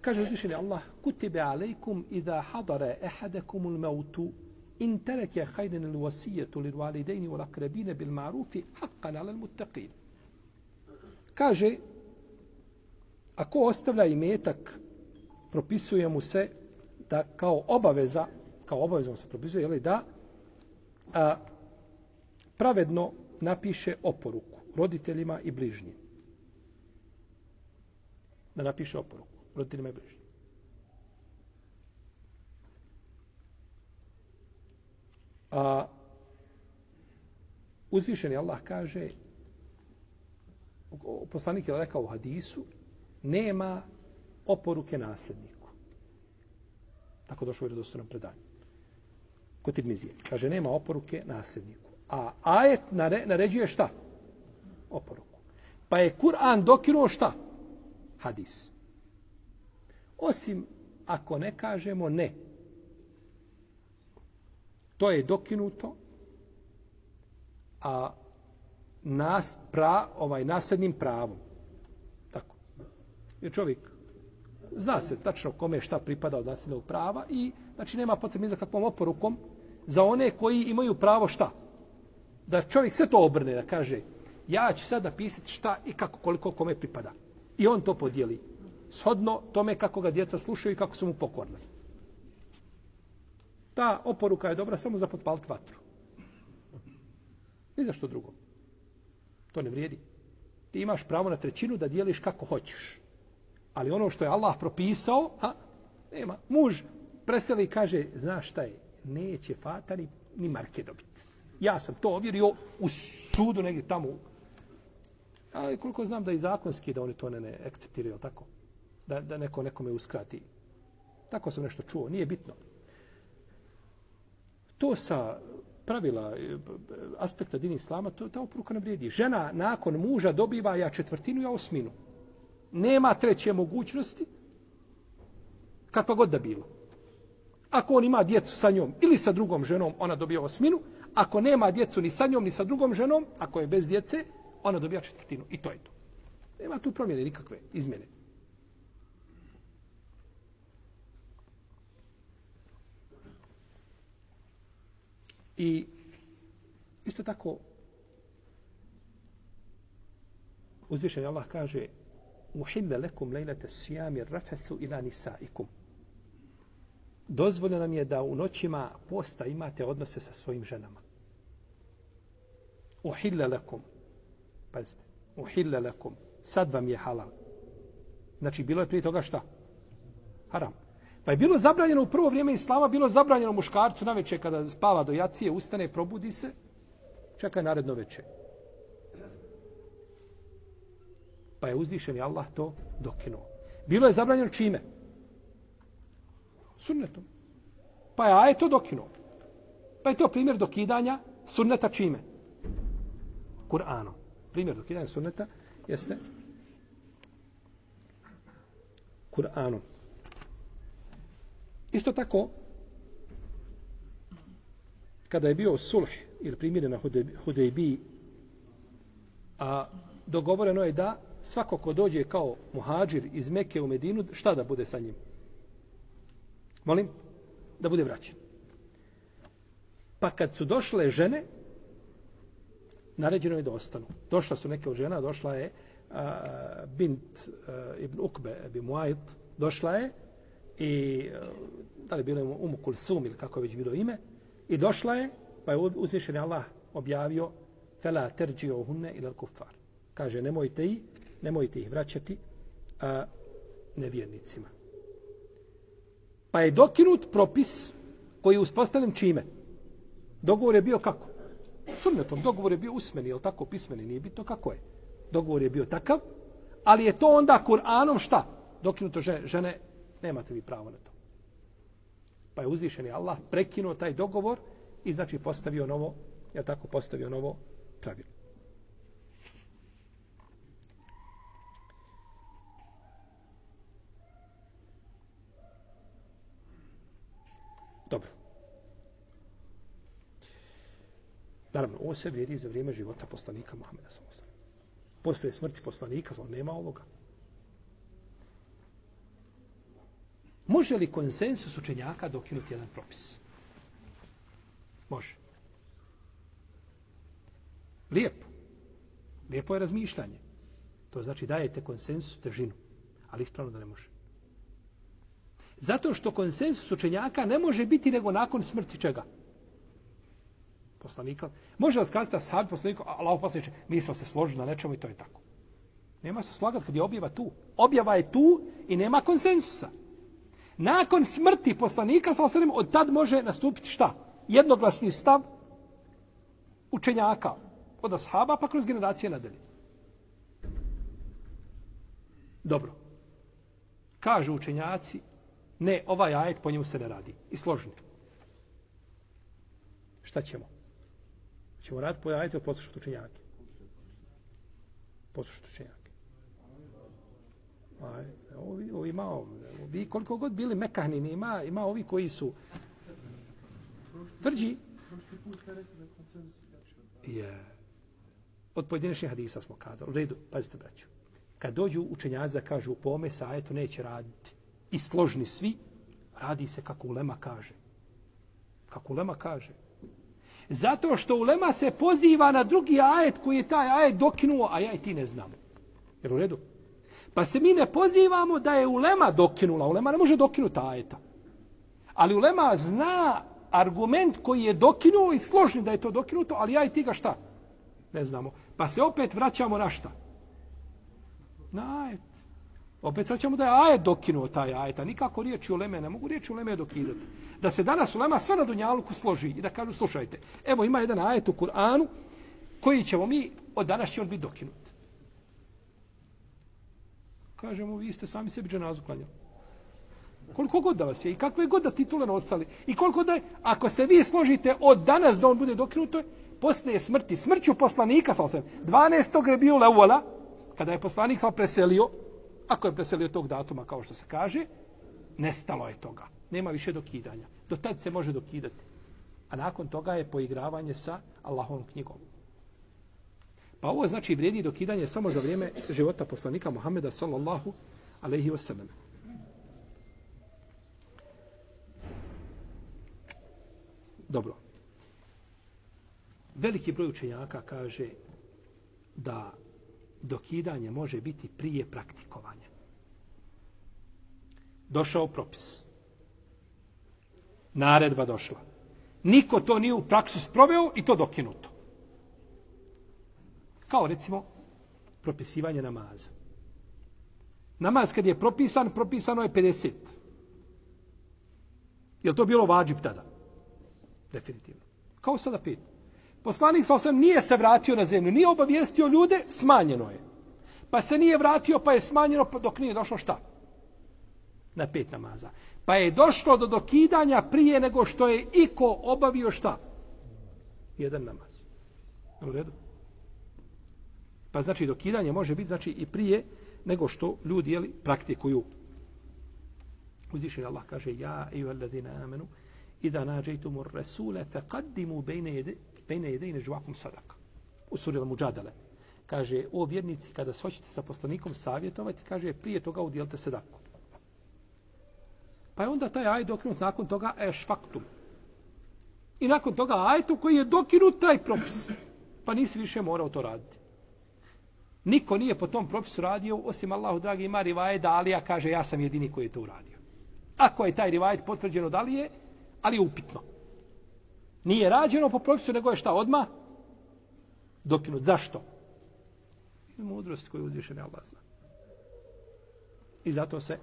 kaže uzvišeni Allah, kutibe alejkum idha hadare ehadekumul mautu in tereke hajden il wasijetu li validejni u lakrebine bil marufi haqqan ala muttaqin. Kaže, ako ostavlja imetak, propisuje mu se da kao obaveza, kao obaveza mu se propisuje, jeli, da a, pravedno napiše oporuku roditeljima i bližnjim. Da napiše oporuku roditeljima i bližnjim. A uzvišeni Allah kaže poslanik je rekao u hadisu nema oporuke nasljedniku. Tako došlo u redostanom predanju. Kod Tirmizije. Kaže, nema oporuke nasljedniku. A ajet naređuje šta? Oporuku. Pa je Kur'an dokinuo šta? Hadis. Osim ako ne kažemo ne. To je dokinuto, a nas, pra, ovaj, nasljednim pravom. Tako. Jer čovjek zna se tačno kome šta pripada od nasljednog prava i znači nema potrebe za kakvom oporukom za one koji imaju pravo šta? Da čovjek sve to obrne, da kaže ja ću sad napisati šta i kako, koliko kome pripada. I on to podijeli. Shodno tome kako ga djeca slušaju i kako su mu pokorni. Ta oporuka je dobra samo za potpaliti vatru. Ni za što drugo. To ne vrijedi. Ti imaš pravo na trećinu da dijeliš kako hoćeš. Ali ono što je Allah propisao, ha, nema. Muž preseli i kaže, znaš šta je, neće fata ni, ni marke dobiti. Ja sam to ovjerio u sudu negdje tamo. Ali koliko znam da i zakonski da oni to ne, ne akceptiraju, tako? Da, da neko nekome uskrati. Tako sam nešto čuo, nije bitno. To sa pravila e, aspekta din islama, to, ta opruka ne vrijedi. Žena nakon muža dobiva ja četvrtinu, ja osminu. Nema treće mogućnosti, kakva god da bilo. Ako on ima djecu sa njom ili sa drugom ženom, ona dobija osminu. Ako nema djecu ni sa njom, ni sa drugom ženom, ako je bez djece, ona dobija četvrtinu. I to je to. Nema tu promjene nikakve izmjene. I isto tako uzvišen Allah kaže uhille lekum lejlete sijami rafethu ila nisaikum. Dozvoljeno nam je da u noćima posta imate odnose sa svojim ženama. Uhille lekum. Pazite. Uhille lekum. Sad vam je halal. Znači, bilo je prije toga šta? Haram. Pa je bilo zabranjeno u prvo vrijeme islama, bilo zabranjeno muškarcu na večer kada spava do jacije, ustane, probudi se, čeka naredno večer. Pa je uzdišen i Allah to dokinuo. Bilo je zabranjeno čime? Sunnetom. Pa je aje to dokinuo. Pa je to primjer dokidanja sunneta čime? Kur'anom. Primjer dokidanja sunneta jeste Kur'anom. Isto tako, kada je bio sulh ili primjere na Hudejbi, a dogovoreno je da svako ko dođe kao muhađir iz Mekke u Medinu, šta da bude sa njim? Molim? Da bude vraćen. Pa kad su došle žene, naređeno je da ostanu. Došla su neke od žena, došla je a, Bint a, ibn Ukbe ibn Muajt, došla je i da li bilo Umu Kulsum ili kako je već bilo ime, i došla je, pa je uzvišen Allah objavio fela terđio hunne ila kufar. Kaže, nemojte ih, nemojte ih vraćati a, nevjernicima. Pa je dokinut propis koji je uspostavljen čime? Dogovor je bio kako? Sunnetom, dogovor je bio usmeni, je tako pismeni, nije bitno kako je. Dogovor je bio takav, ali je to onda Kur'anom šta? Dokinuto žene, žene nemate vi pravo na to. Pa je uzvišeni Allah prekinuo taj dogovor i znači postavio novo, ja tako postavio novo pravilo. Dobro. Naravno, ovo se vrijedi za vrijeme života poslanika Muhammeda s.a.v. Posle smrti poslanika, znači nema ovoga. Može li konsensus učenjaka dokinuti jedan propis? Može. Lijepo. Lijepo je razmišljanje. To znači dajete konsensus težinu. Ali ispravno da ne može. Zato što konsensus učenjaka ne može biti nego nakon smrti čega? Poslanika. Može li skazati da sahabi poslanika, Allah poslaniče, mi smo se složili na nečemu i to je tako. Nema se slagati kad je objava tu. Objava je tu i nema konsensusa. Nakon smrti poslanika, sa osalim, od tad može nastupiti šta? Jednoglasni stav učenjaka od ashaba pa kroz generacije nadalje. Dobro. Kažu učenjaci, ne, ovaj ajet po njemu se ne radi. I složni. Šta ćemo? Ćemo raditi po ajetu ili poslušati učenjake. Poslušati učenjake. Ajde ovi, ovi malo, vi koliko god bili mekahnini, ima, ima ovi koji su tvrđi. Je. Od pojedinačnih hadisa smo kazali. U redu, pazite, braću. Kad dođu učenjaci da kažu po ome sajetu neće raditi i složni svi, radi se kako Ulema kaže. Kako Ulema kaže. Zato što Ulema se poziva na drugi ajet koji je taj ajet dokinuo, a ja i ti ne znamo. Jer u redu? Pa se mi ne pozivamo da je Ulema dokinula. Ulema ne može dokinuti ajeta. Ali Ulema zna argument koji je dokinuo i složni da je to dokinuto, ali ja i ti ga šta? Ne znamo. Pa se opet vraćamo na šta? Na ajet. Opet se vraćamo da je ajet dokinuo taj ajet, a nikako riječi Uleme, ne mogu riječi Uleme dokidati. Da se danas Ulema sve na Dunjaluku složi i da kažu, slušajte, evo ima jedan ajet u Kur'anu koji ćemo mi, od danas će on biti dokinut kažemo, vi ste sami sebi dženazu klanjali. Koliko god da vas je i kakve god da titule nosali i koliko da je, ako se vi složite od danas da on bude dokinuto, poslije smrti, smrću poslanika, sa osam, 12. je uvala, kada je poslanik sam preselio, ako je preselio tog datuma, kao što se kaže, nestalo je toga. Nema više dokidanja. Do tad se može dokidati. A nakon toga je poigravanje sa Allahovom knjigom. Pa ovo znači vrijedi dokidanje samo za vrijeme života poslanika Muhameda sallallahu alaihi wasallam. Dobro. Veliki broj učenjaka kaže da dokidanje može biti prije praktikovanja. Došao propis. Naredba došla. Niko to nije u praksu sproveo i to dokinuto. Kao recimo propisivanje namaza. Namaz kad je propisan, propisano je 50. Je to bilo vađib tada? Definitivno. Kao sada pet. Poslanik sa osam nije se vratio na zemlju, nije obavijestio ljude, smanjeno je. Pa se nije vratio, pa je smanjeno pa dok nije došlo šta? Na pet namaza. Pa je došlo do dokidanja prije nego što je iko obavio šta? Jedan namaz. U redu? Pa znači dokidanje može biti znači i prije nego što ljudi jeli, praktikuju. Uzvišen Allah kaže ja i alladina amenu idha najaytum ar-rasula faqaddimu bayna yaday bayna yaday najwaakum sadaqa. U suri Al-Mujadala kaže o vjernici kada se hoćete sa poslanikom savjetovati kaže prije toga udjelite sadaku. Pa je onda taj ajet dokinut nakon toga eš faktum. I nakon toga ajetu koji je dokinut taj propis. Pa nisi više morao to raditi. Niko nije po tom propisu radio, osim Allahu dragi ima rivajet da Alija kaže ja sam jedini koji je to uradio. Ako je taj rivajet potvrđeno da li je, ali je upitno. Nije rađeno po propisu, nego je šta odma dokinut. Zašto? Mudrost koju uzviše ne Allah zna. I zato se,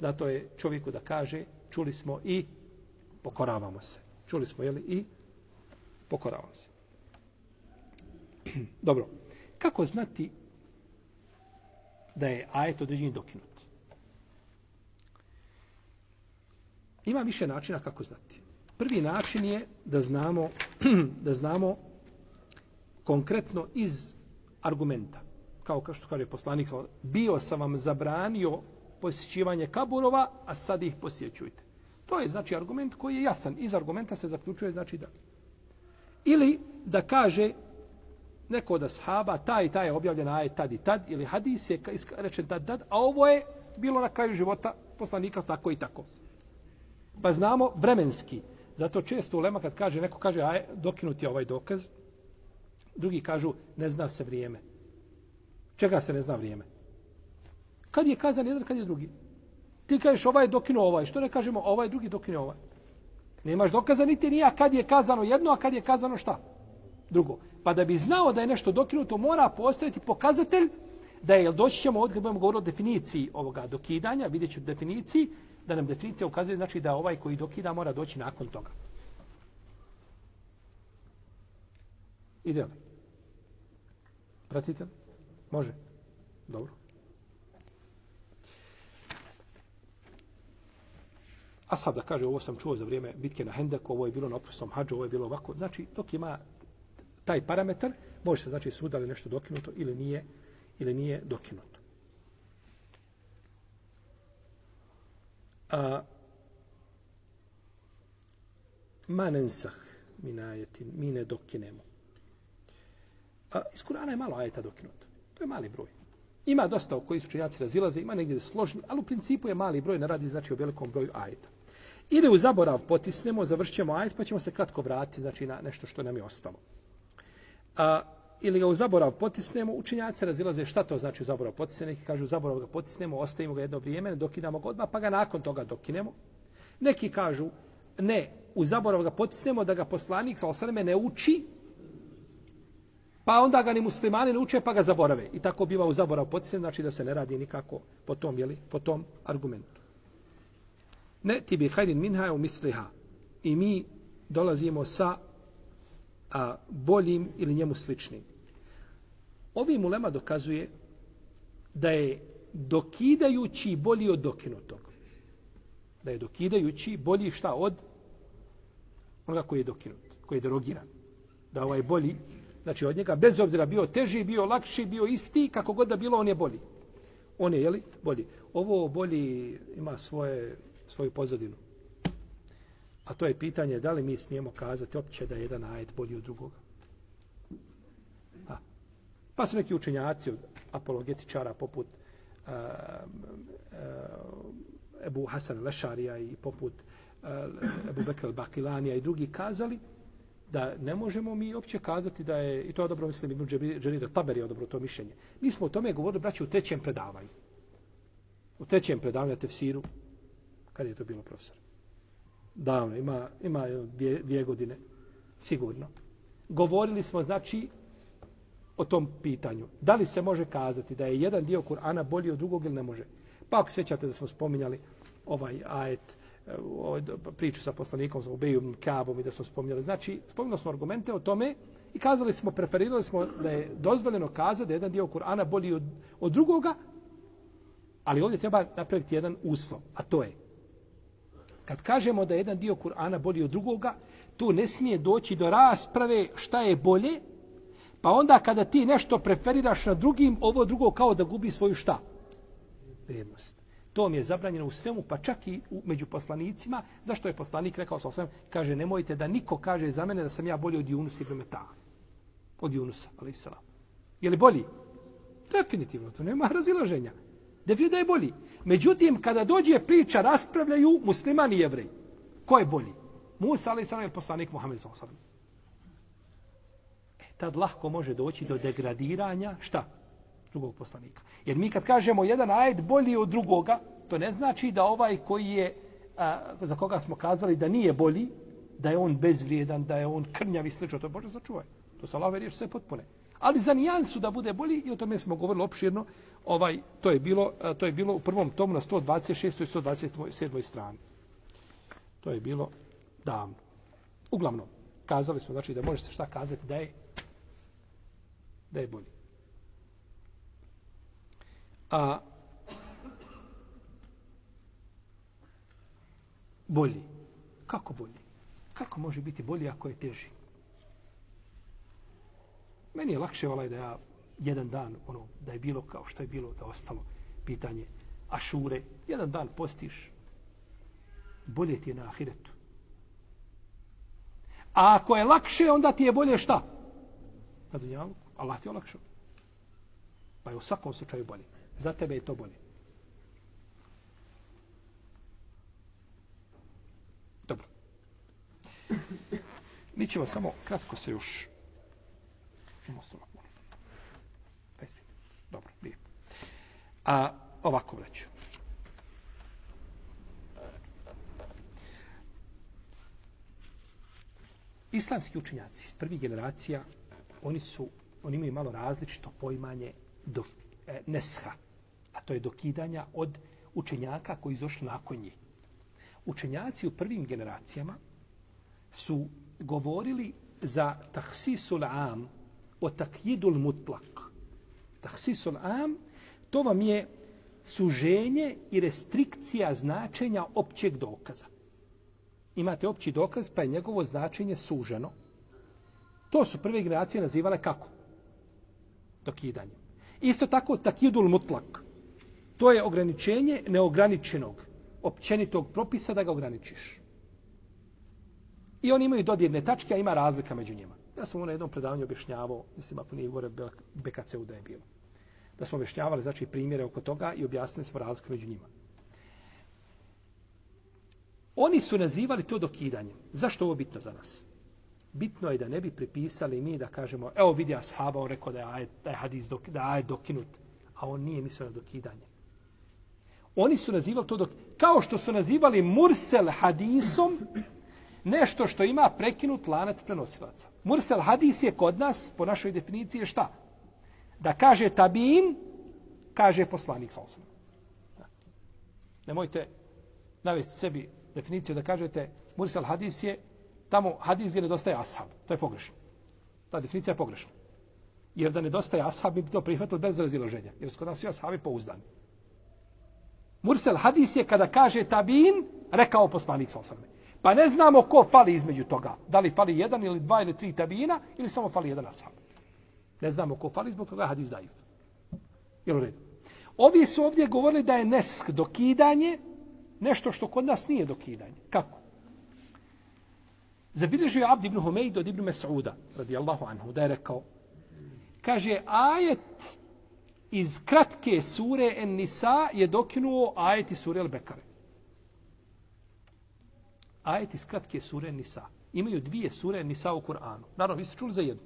zato je čovjeku da kaže, čuli smo i pokoravamo se. Čuli smo, jeli, i pokoravamo se. Dobro. Kako znati da je ajet određeni dokinut. Ima više načina kako znati. Prvi način je da znamo da znamo konkretno iz argumenta. Kao kao što kaže poslanik, bio sam vam zabranio posjećivanje kaburova, a sad ih posjećujte. To je znači argument koji je jasan. Iz argumenta se zaključuje znači da. Ili da kaže neko od ashaba, taj i taj je objavljen ajet tad i tad, ili hadis je rečen tad, tad, a ovo je bilo na kraju života poslanika tako i tako. Pa znamo vremenski. Zato često ulema kad kaže, neko kaže, aj, dokinuti ovaj dokaz, drugi kažu, ne zna se vrijeme. Čega se ne zna vrijeme? Kad je kazan jedan, kad je drugi? Ti kažeš, ovaj je dokinuo ovaj. Što ne kažemo, ovaj drugi dokinuo ovaj? Nemaš dokaza niti nija kad je kazano jedno, a kad je kazano šta? Drugo. Pa da bi znao da je nešto dokinuto, mora postojati pokazatelj da je, jel doći ćemo ovdje kad budemo govorili o definiciji ovoga dokidanja, vidjet ću definiciji, da nam definicija ukazuje znači da ovaj koji dokida mora doći nakon toga. Ide li? Pratite? Može? Dobro. A sad da kaže, ovo sam čuo za vrijeme bitke na Hendeku, ovo je bilo na oprosnom hađu, ovo je bilo ovako. Znači, dok ima taj parametar, može se znači suda li nešto dokinuto ili nije, ili nije dokinuto. A, manensah minajetin, mi ne dokinemo. A, iz Kur'ana je malo ajeta dokinuto. To je mali broj. Ima dosta u koji su činjaci razilaze, ima negdje složni, ali u principu je mali broj, ne radi znači o velikom broju ajeta. Ili u zaborav potisnemo, završćemo ajet, pa ćemo se kratko vratiti znači, na nešto što nam je ostalo. A, ili ga u zaborav potisnemo, učinjaci razilaze šta to znači u zaborav potisnemo. Neki kažu u zaborav ga potisnemo, ostavimo ga jedno vrijeme, dokinamo ga odmah, pa ga nakon toga dokinemo. Neki kažu ne, u zaborav ga potisnemo da ga poslanik sa osaleme ne uči, pa onda ga ni muslimani ne uče, pa ga zaborave. I tako biva u zaborav potisnemo, znači da se ne radi nikako po tom, jeli, po tom argumentu. Ne ti bi hajrin minha u misliha. I mi dolazimo sa a, boljim ili njemu sličnim. Ovim ulema dokazuje da je dokidajući bolji od dokinutog. Da je dokidajući bolji šta od onoga koji je dokinut, koji je derogiran. Da ovaj bolji, znači od njega, bez obzira bio teži, bio lakši, bio isti, kako god da bilo, on je bolji. On je, jeli, bolji. Ovo bolji ima svoje, svoju pozadinu. A to je pitanje da li mi smijemo kazati opće da je jedan ajet bolji od drugoga. A. Pa su neki učenjaci od apologetičara poput uh, uh, Ebu Hasan Lešarija i poput uh, Ebu Bekr Bakilanija i drugi kazali da ne možemo mi opće kazati da je, i to je dobro mislim, Ibn Đerira Taber je dobro to mišljenje. Mi smo o tome govorili, braći, u trećem predavanju. U trećem predavanju tefsiru, kad je to bilo profesor? Davno, ima, ima dvije, dvije godine, sigurno. Govorili smo, znači, o tom pitanju. Da li se može kazati da je jedan dio Kur'ana bolji od drugog ili ne može? Pa ako sećate da smo spominjali ovaj ajet, eh, ovaj, priču sa poslanikom, sa Ubejom Kabom i da smo spominjali. Znači, spominjali smo argumente o tome i kazali smo, preferirali smo da je dozvoljeno kazati da je jedan dio Kur'ana bolji od, od drugoga, ali ovdje treba napraviti jedan uslov, a to je Kad kažemo da je jedan dio Kur'ana bolji od drugoga, tu ne smije doći do rasprave šta je bolje, pa onda kada ti nešto preferiraš na drugim, ovo drugo kao da gubi svoju šta? Vrijednost. To mi je zabranjeno u svemu, pa čak i u, među poslanicima. Zašto je poslanik rekao sa osvijem? Kaže, nemojte da niko kaže za mene da sam ja bolji od Junusa i Meta. Od Junusa, ali Je li bolji? Definitivno, to nema razilaženja. Definitivno da je bolji. Međutim, kada dođe priča, raspravljaju muslimani i jevreji. Ko je bolji? Musa, ali sam je poslanik Muhammed s.a.v. E, tad lahko može doći do degradiranja, šta? Drugog poslanika. Jer mi kad kažemo jedan ajet bolji od drugoga, to ne znači da ovaj koji je, a, za koga smo kazali da nije bolji, da je on bezvrijedan, da je on krnjav i slično, to je Bože sačuvaj. To se Allahove riješi sve potpune. Ali za nijansu da bude bolji, i o tome smo govorili opširno, ovaj to je bilo e, to je bilo u prvom tomu na 126. i 127. strani. To je bilo davno. Uglavnom, kazali smo znači da može se šta kazati da je da je bolji. A bolji. Kako bolji? Kako može biti bolji ako je teži? Meni je lakše olaj da ja jedan dan, ono, da je bilo kao što je bilo, da ostalo pitanje ašure, jedan dan postiš, bolje ti je na ahiretu. A ako je lakše, onda ti je bolje šta? Na dunjalu. Allah ti je olakšao. Pa je u svakom slučaju bolje. Za tebe je to bolje. Dobro. Mi ćemo samo kratko se još Dobro, lijepo. A ovako vraću. Islamski učenjaci iz prvih generacija, oni su, oni imaju malo različito poimanje do, e, nesha, a to je dokidanja od učenjaka koji izošli nakon njih. Učenjaci u prvim generacijama su govorili za tahsisul am o takjidul mutlak. Tahsisul am, to vam je suženje i restrikcija značenja općeg dokaza. Imate opći dokaz, pa je njegovo značenje suženo. To su prve generacije nazivale kako? Dokidanje. Isto tako takidul mutlak. To je ograničenje neograničenog, općenitog propisa da ga ograničiš. I oni imaju dodirne tačke, a ima razlika među njima. Ja sam na jednom predavanju objašnjavao, mislim ako nije gore BKC-u da je bilo. Da smo objašnjavali znači, primjere oko toga i objasnili smo razliku među njima. Oni su nazivali to dokidanjem. Zašto ovo bitno za nas? Bitno je da ne bi prepisali mi da kažemo, evo vidi ashaba, on rekao da je, ajet, da je hadis dok, da je ajet dokinut, a on nije mislio na dokidanje. Oni su nazivali to dok, kao što su nazivali mursel hadisom, nešto što ima prekinut lanac prenosilaca. Mursel hadis je kod nas, po našoj definiciji, šta? Da kaže tabin, kaže poslanik sa osam. Nemojte navesti sebi definiciju da kažete mursel hadis je tamo hadis gdje nedostaje ashab. To je pogrešno. Ta definicija je pogrešna. Jer da nedostaje ashab, mi bi to prihvatili bez raziloženja. Jer su kod nas svi ashabi pouzdani. Mursel hadis je kada kaže tabin, rekao poslanik sa osam. Pa ne znamo ko fali između toga. Da li fali jedan ili dva ili tri tabina ili samo fali jedan ashab. Ne znamo ko fali zbog toga hadis daif. Jel u redu? Ovi su ovdje govorili da je nesk dokidanje nešto što kod nas nije dokidanje. Kako? Zabilježio je Abd ibn Humeid od ibn Mas'uda, radijallahu anhu, da je rekao, kaže, ajet iz kratke sure En Nisa je dokinuo ajet iz sure Al-Bekare ajet iz kratke sure Nisa. Imaju dvije sure Nisa u Kur'anu. Naravno, vi ste čuli za jednu.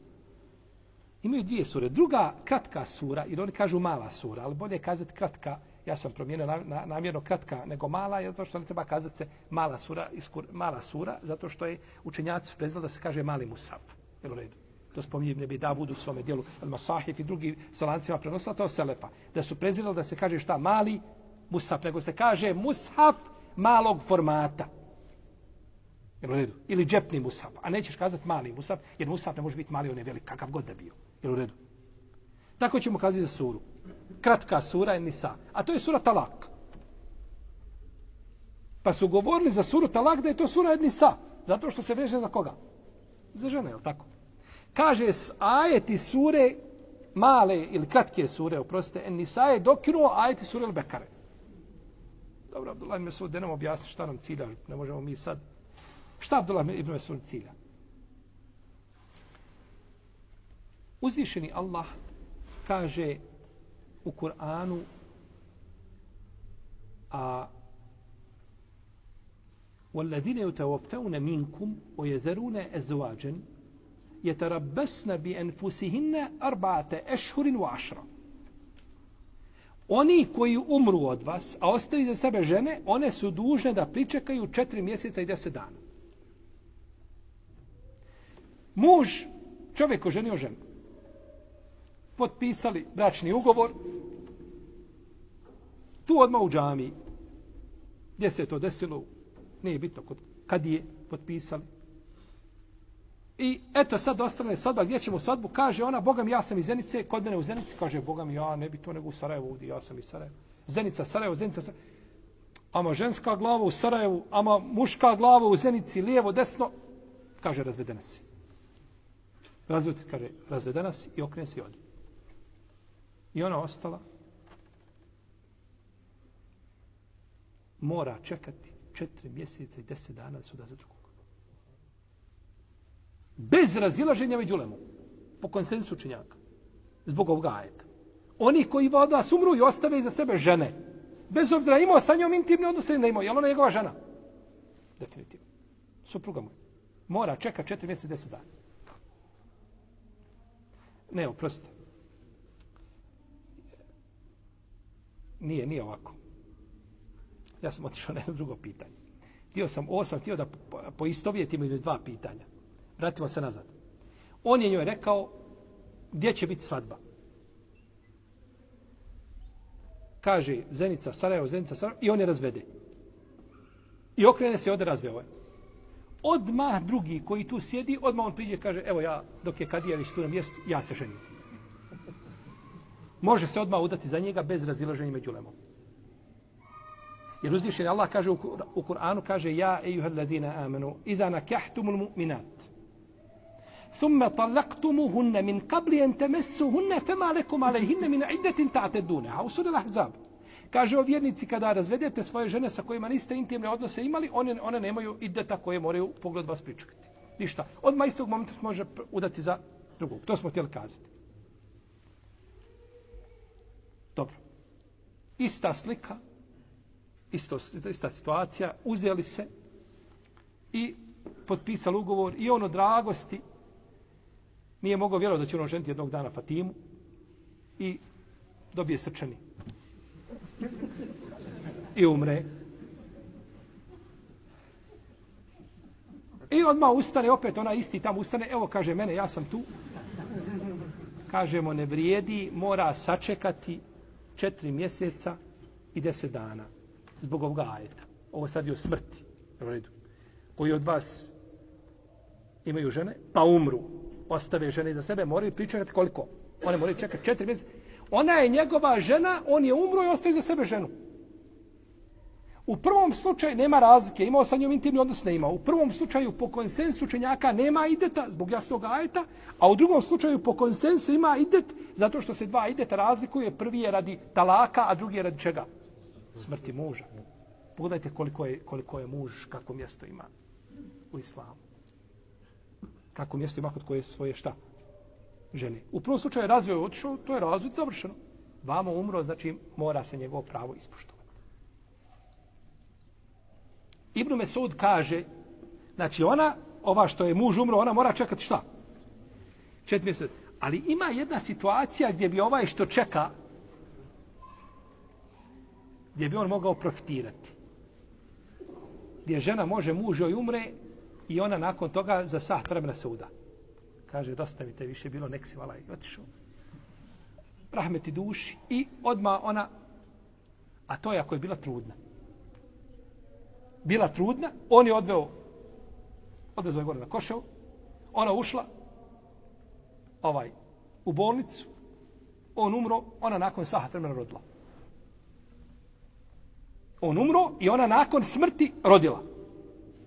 Imaju dvije sure. Druga kratka sura, jer oni kažu mala sura, ali bolje je kazati kratka, ja sam promijenio na, na, namjerno kratka nego mala, jer zato što ne treba kazati se mala sura, iskur, mala sura, zato što je učenjaci prezali da se kaže mali musaf. Jel u redu? To spominje ne bi Davud u svome dijelu, al Masahif i drugi sa lancima prenoslaca od Selefa. Da su prezirali da se kaže šta mali musaf, nego se kaže mushaf malog formata. Jel u redu? Ili džepni musaf. A nećeš kazati mali musaf, jer musaf ne može biti mali, on je velik, kakav god da bio. Jel u redu? Tako ćemo kazati za suru. Kratka sura je Nisa. A to je sura Talak. Pa su govorili za suru Talak da je to sura Nisa. Zato što se veže za koga? Za žene, je tako? Kaže ajeti sure male ili kratke sure, oprostite, en Nisa je dokinuo ajeti sure Al-Bekare. Dobro, Abdullah Mesud, da nam objasni šta nam cilja. Ne možemo mi sad Šta Abdullah ibn Mesud cilja? Uzvišeni Allah kaže u Kur'anu a والذين يتوفون منكم ويذرون أزواجا يتربصن بأنفسهن أربعة أشهر وعشرة Oni koji umru od vas, a ostavi za sebe žene, one su dužne da pričekaju četiri mjeseca i deset dana. Muž, čovjek oženio ženu. Potpisali bračni ugovor. Tu odmah u džami. Gdje se je to desilo? Nije bitno kod, kad je potpisali. I eto sad ostane svadba, gdje ćemo svadbu? Kaže ona, Boga mi, ja sam iz Zenice, kod mene u Zenici. Kaže, Boga mi, ja ne bi to nego u Sarajevu ovdje, ja sam iz Sarajeva. Zenica, Sarajevo, Zenica, Sarajevo. ama ženska glava u Sarajevu, ama muška glava u Zenici, lijevo, desno, kaže, razvedena si. Razvedi, kaže, razvedena si i okrene si odi. I ona ostala, mora čekati četiri mjeseca i deset dana da se uda za drugog. Bez razilaženja među lemom. Po konsensu učenjaka. Zbog ovoga ajeta. Oni koji voda sumru i ostave iza sebe žene. Bez obzira imao sa njom intimni odnos ili ne imao. Je ona njegova žena? Definitivno. Supruga mu. Mora čeka četiri mjeseca i deset dana. Ne, oprostite. Nije, nije ovako. Ja sam otišao na jedno drugo pitanje. Htio sam, ovo sam htio da poistovjetim ili dva pitanja. Vratimo se nazad. On je njoj rekao gdje će biti svadba. Kaže Zenica Sarajevo, Zenica Sarajevo i on je razvede. I okrene se i ode razveo je Odmah drugi koji tu sjedi, odmah on priđe i kaže, evo ja, dok je Kadijević tu na mjestu, ja se ženim. Može se odmah udati za njega bez razilaženja među lemom. Jer uzvišen Allah kaže u Kur'anu, kaže, ja, ejuhel ladina amenu, idha nakahtumul mu'minat, ثم طلقتموهن من قبل أن تمسوهن فما لكم عليهن من عدة تعتدونها u sura Al-Ahzab kaže o vjernici kada razvedete svoje žene sa kojima niste intimne odnose imali one one nemaju ideta koje moraju pogled vas pričekati. Ništa. Odmah istog momenta može udati za drugog. To smo htjeli kazati. Dobro. Ista slika isto, ista situacija. Uzeli se i potpisali ugovor. I ono dragosti nije mogao vjerovati da će ono ženiti jednog dana Fatimu i dobije srčani. I umre. I odmah ustane, opet ona isti tamo ustane, evo kaže mene, ja sam tu. Kažemo, ne vrijedi, mora sačekati četiri mjeseca i deset dana. Zbog ovoga ajeta. Ovo sad je o smrti. U redu. Koji od vas imaju žene, pa umru ostave žene za sebe, moraju pričekati koliko? One moraju čekati četiri mjeseca. Ona je njegova žena, on je umro i ostaje za sebe ženu. U prvom slučaju nema razlike, imao sa njom intimni odnos, ne ima. U prvom slučaju po konsensu učenjaka nema ideta zbog jasnog ajeta, a u drugom slučaju po konsensu ima idet zato što se dva ideta razlikuje. Prvi je radi talaka, a drugi je radi čega? Smrti muža. Pogledajte koliko je, koliko je muž, kako mjesto ima u islamu kako mjesto ima kod koje svoje šta? Žene. U prvom slučaju je otišao, to je razvoj završeno. Vamo umro, znači mora se njegovo pravo ispoštovati. Ibn Mesud kaže, znači ona, ova što je muž umro, ona mora čekati šta? Četiri mjeseca. Ali ima jedna situacija gdje bi ovaj što čeka, gdje bi on mogao profitirati. Gdje žena može muž joj umre, I ona nakon toga za sah vremena se uda. Kaže, dostavite te više bilo, nek si vala i otišao. Rahmeti duši. I odma ona, a to je ako je bila trudna. Bila trudna, on je odveo, odvezao je gore na koševu, ona ušla, ovaj, u bolnicu, on umro, ona nakon sahat vremena rodila. On umro i ona nakon smrti rodila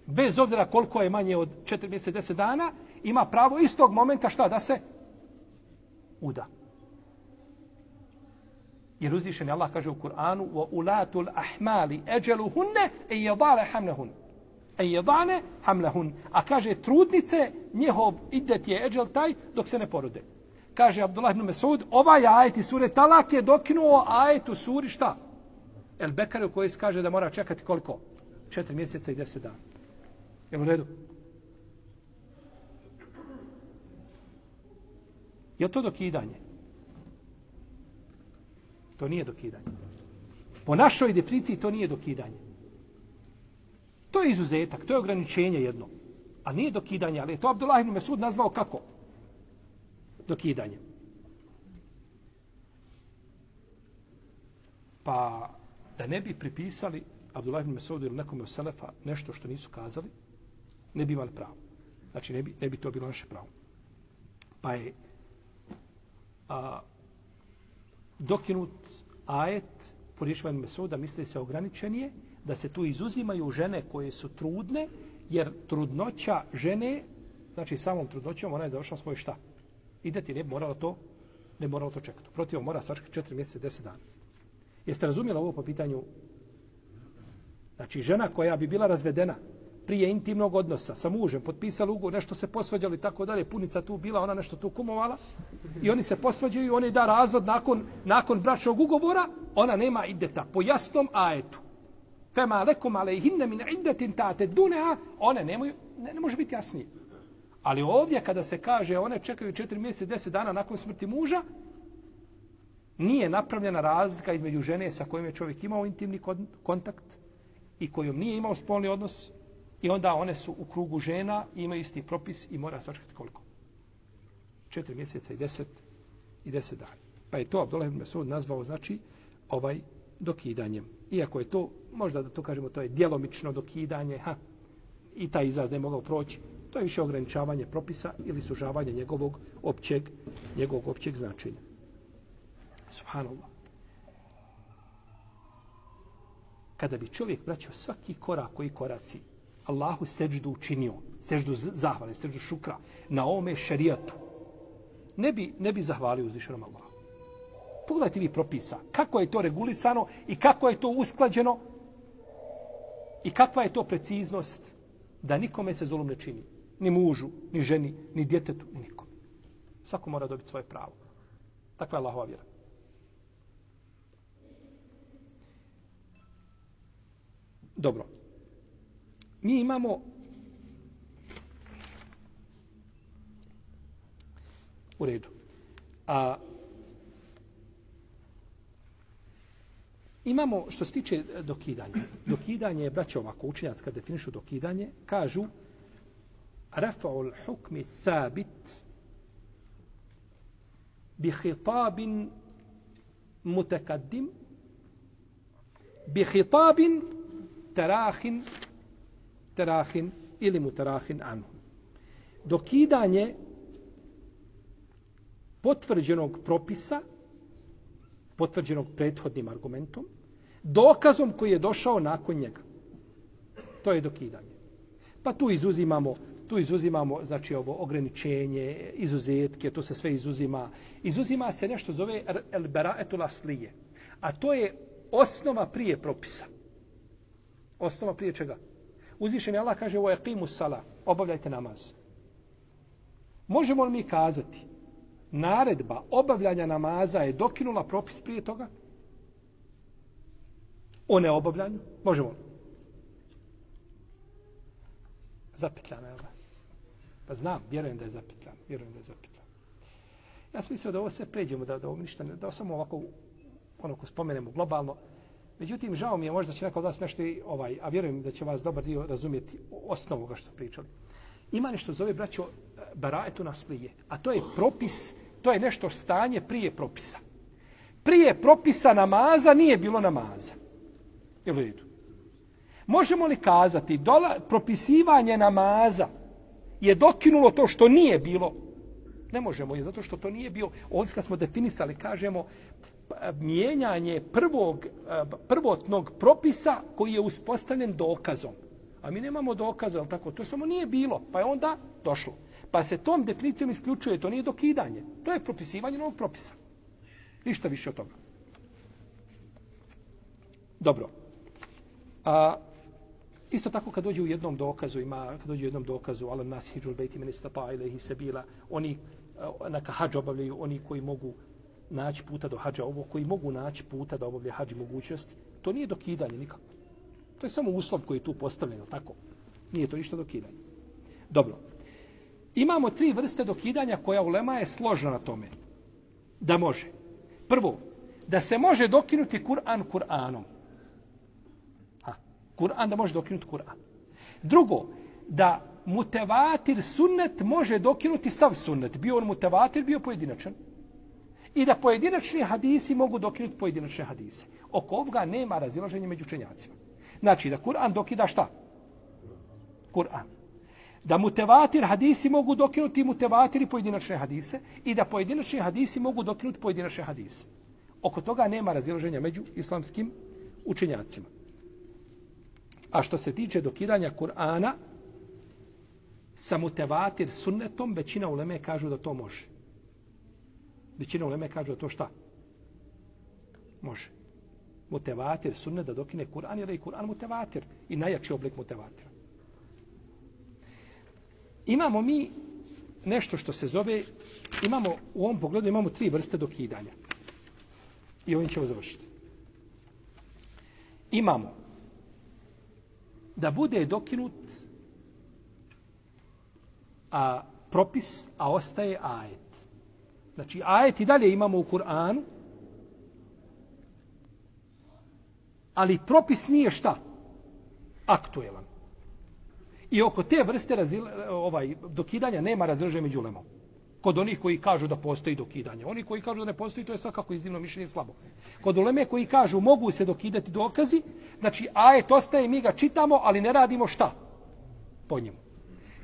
bez obzira koliko je manje od 4 mjeseca 10 dana, ima pravo istog momenta šta da se uda. Jer uzvišen je Allah kaže u Kur'anu wa ulatul ahmali ajaluhunna ay e yadala hamlahun. Ay yadane hamlahun. E A kaže trudnice njihov idet je ajal taj dok se ne porode. Kaže Abdullah ibn Mesud, ovaj ajet iz sure Talak je dokinuo ajet u suri šta? El Bekare u kojoj se kaže da mora čekati koliko? 4 mjeseca i 10 dana. Je u redu? Je to dokidanje? To nije dokidanje. Po našoj definiciji to nije dokidanje. To je izuzetak, to je ograničenje jedno. A nije dokidanje, ali je to Abdullah ibn Mesud nazvao kako? Dokidanje. Pa da ne bi pripisali Abdullah ibn Mesud ili nekom od Selefa nešto što nisu kazali, ne bi imali pravo. Znači, ne bi, ne bi to bilo naše pravo. Pa je a, dokinut ajet po rješvanju mesoda, misli se ograničenije, da se tu izuzimaju žene koje su trudne, jer trudnoća žene, znači samom trudnoćom, ona je završila svoj šta? Ide ti, ne morala to, ne morala to čekati. Protiv, mora sačekati četiri mjeseca, deset dana. Jeste razumjeli ovo po pitanju? Znači, žena koja bi bila razvedena prije intimnog odnosa sa mužem, potpisali ugovor, nešto se posvađali i tako dalje, punica tu bila, ona nešto tu kumovala, i oni se posvađaju i oni da razvod nakon, nakon bračnog ugovora, ona nema ideta po jasnom ajetu. Fema lekum alejhinne min iddetin tate duneha, one nemaju, ne, ne može biti jasnije. Ali ovdje kada se kaže one čekaju četiri mjeseca, deset dana nakon smrti muža, nije napravljena razlika između žene sa kojom je čovjek imao intimni kontakt i kojom nije imao spolni odnos i onda one su u krugu žena i imaju isti propis i mora sačekati koliko? Četiri mjeseca i deset i deset dana. Pa je to Abdullah ibn Mesud nazvao znači ovaj dokidanjem. Iako je to, možda da to kažemo, to je djelomično dokidanje, ha, i taj izraz ne mogao proći, to je više ograničavanje propisa ili sužavanje njegovog općeg, njegovog općeg značenja. Subhanallah. Kada bi čovjek braćao svaki korak koji koraci Allahu seđdu učinio, seđdu zahvale, seđdu šukra na ovome šerijatu, ne bi, ne bi zahvalio uzvišenom Allahu. Pogledajte vi propisa. Kako je to regulisano i kako je to usklađeno i kakva je to preciznost da nikome se zulum ne čini. Ni mužu, ni ženi, ni djetetu, ni nikom. Svako mora dobiti svoje pravo. Takva je Allahova vjera. Dobro. Mi imamo u redu. A imamo što se tiče dokidanja. Dokidanje je, braće ovako, učenjac kad definišu dokidanje, kažu rafa'ul hukmi thabit bi hitabin mutakaddim bi hitabin terahin terahin ili muterahin anu. Dokidanje potvrđenog propisa, potvrđenog prethodnim argumentom, dokazom koji je došao nakon njega. To je dokidanje. Pa tu izuzimamo tu izuzimamo znači ovo ograničenje, izuzetke, to se sve izuzima. Izuzima se nešto zove el beraetul aslije. A to je osnova prije propisa. Osnova prije čega? Uzvišen je Allah kaže وَيَقِيمُ eqimu sala, obavljajte namaz. Možemo li mi kazati naredba obavljanja namaza je dokinula propis prije toga? O neobavljanju? Možemo li? Zapetljana je ova. Pa znam, vjerujem da je zapetljana. Vjerujem da je zapetljana. Ja sam mislio da ovo sve pređemo, da, da ovo ništa ne, da samo ovako ono ko spomenemo globalno, Međutim, žao mi je možda će neko od vas nešto, ovaj, a vjerujem da će vas dobar dio razumjeti osnovu ga što su pričali. Ima nešto zove, braćo, e, baraetu naslije. A to je propis, to je nešto stanje prije propisa. Prije propisa namaza nije bilo namaza. Je li redu? Možemo li kazati, dola, propisivanje namaza je dokinulo to što nije bilo? Ne možemo, je zato što to nije bio. Ovdje kad smo definisali, kažemo, mijenjanje prvog, e, prvotnog propisa koji je uspostavljen dokazom. A mi nemamo dokaza, ali tako, to samo nije bilo, pa je onda došlo. Pa se tom definicijom isključuje, to nije dokidanje. To je propisivanje novog propisa. Ništa više od toga. Dobro. A, isto tako kad dođe u jednom dokazu, ima, kad dođe u jednom dokazu, ala nas hijđul bejti ministra pa ilaihi sabila, oni e, neka hađ obavljaju, oni koji mogu naći puta do hađa, ovo koji mogu naći puta da obavlja hađi mogućnosti, to nije dokidanje nikako. To je samo uslov koji je tu postavljen, tako? Nije to ništa dokidanje. Dobro. Imamo tri vrste dokidanja koja ulema je složna na tome. Da može. Prvo, da se može dokinuti Kur'an Kur'anom. Ha, Kur'an da može dokinuti Kur'an. Drugo, da mutevatir sunnet može dokinuti sav sunnet. Bio on mutevatir, bio pojedinačan i da pojedinačni hadisi mogu dokinuti pojedinačne hadise. Oko ovoga nema razilaženja među učenjacima. Znači da Kur'an dokida šta? Kur'an. Da mutevatir hadisi mogu dokinuti mutevatir i pojedinačne hadise i da pojedinačni hadisi mogu dokinuti pojedinačne hadise. Oko toga nema razilaženja među islamskim učenjacima. A što se tiče dokidanja Kur'ana, sa mutevatir sunnetom, većina uleme kažu da to može. Većina uleme kaže da to šta? Može. Mutevatir sunnet da dokine Kur'an, jer je i Kur'an mutevatir. I najjači oblik mutevatira. Imamo mi nešto što se zove, imamo u ovom pogledu imamo tri vrste dokidanja. I ovim ćemo završiti. Imamo da bude dokinut a propis, a ostaje ajet. Znači, ajet i dalje imamo u Kur'anu, ali propis nije šta? Aktuelan. I oko te vrste razil, ovaj, dokidanja nema razreže među lemom. Kod onih koji kažu da postoji dokidanje. Oni koji kažu da ne postoji, to je svakako izdivno mišljenje slabo. Kod uleme koji kažu mogu se dokidati dokazi, znači ajet ostaje, mi ga čitamo, ali ne radimo šta? Po njemu.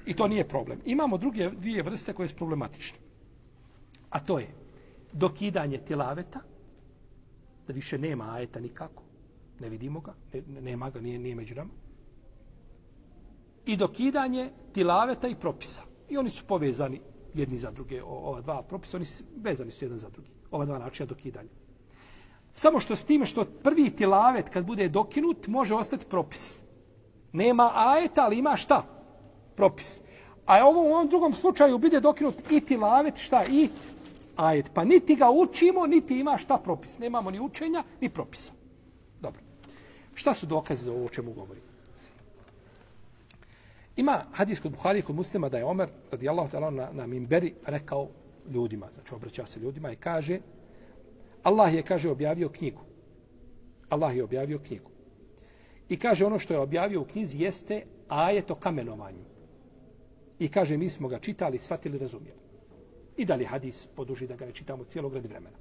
I to nije problem. Imamo druge dvije vrste koje su problematične. A to je dokidanje tilaveta, da više nema ajeta nikako, ne vidimo ga, ne, nema ga, nije, nije među nama. I dokidanje tilaveta i propisa. I oni su povezani jedni za druge, ova dva propisa, oni su vezani su jedan za drugi. Ova dva načina dokidanja. Samo što s time što prvi tilavet kad bude dokinut, može ostati propis. Nema ajeta, ali ima šta? Propis. A ovo u ovom drugom slučaju bude dokinut i tilavet, šta? I ajet. Pa niti ga učimo, niti ima šta propis. Nemamo ni učenja, ni propisa. Dobro. Šta su dokaze za ovo o čemu govorimo? Ima hadis kod Buhari kod muslima da je Omer, radijallahu ta'ala, na, na Mimberi rekao ljudima, znači obraća se ljudima i kaže, Allah je, kaže, objavio knjigu. Allah je objavio knjigu. I kaže, ono što je objavio u knjizi jeste ajet o kamenovanju. I kaže, mi smo ga čitali, shvatili, razumijeli. I da li hadis poduži da ga ne čitamo cijelog radi vremena.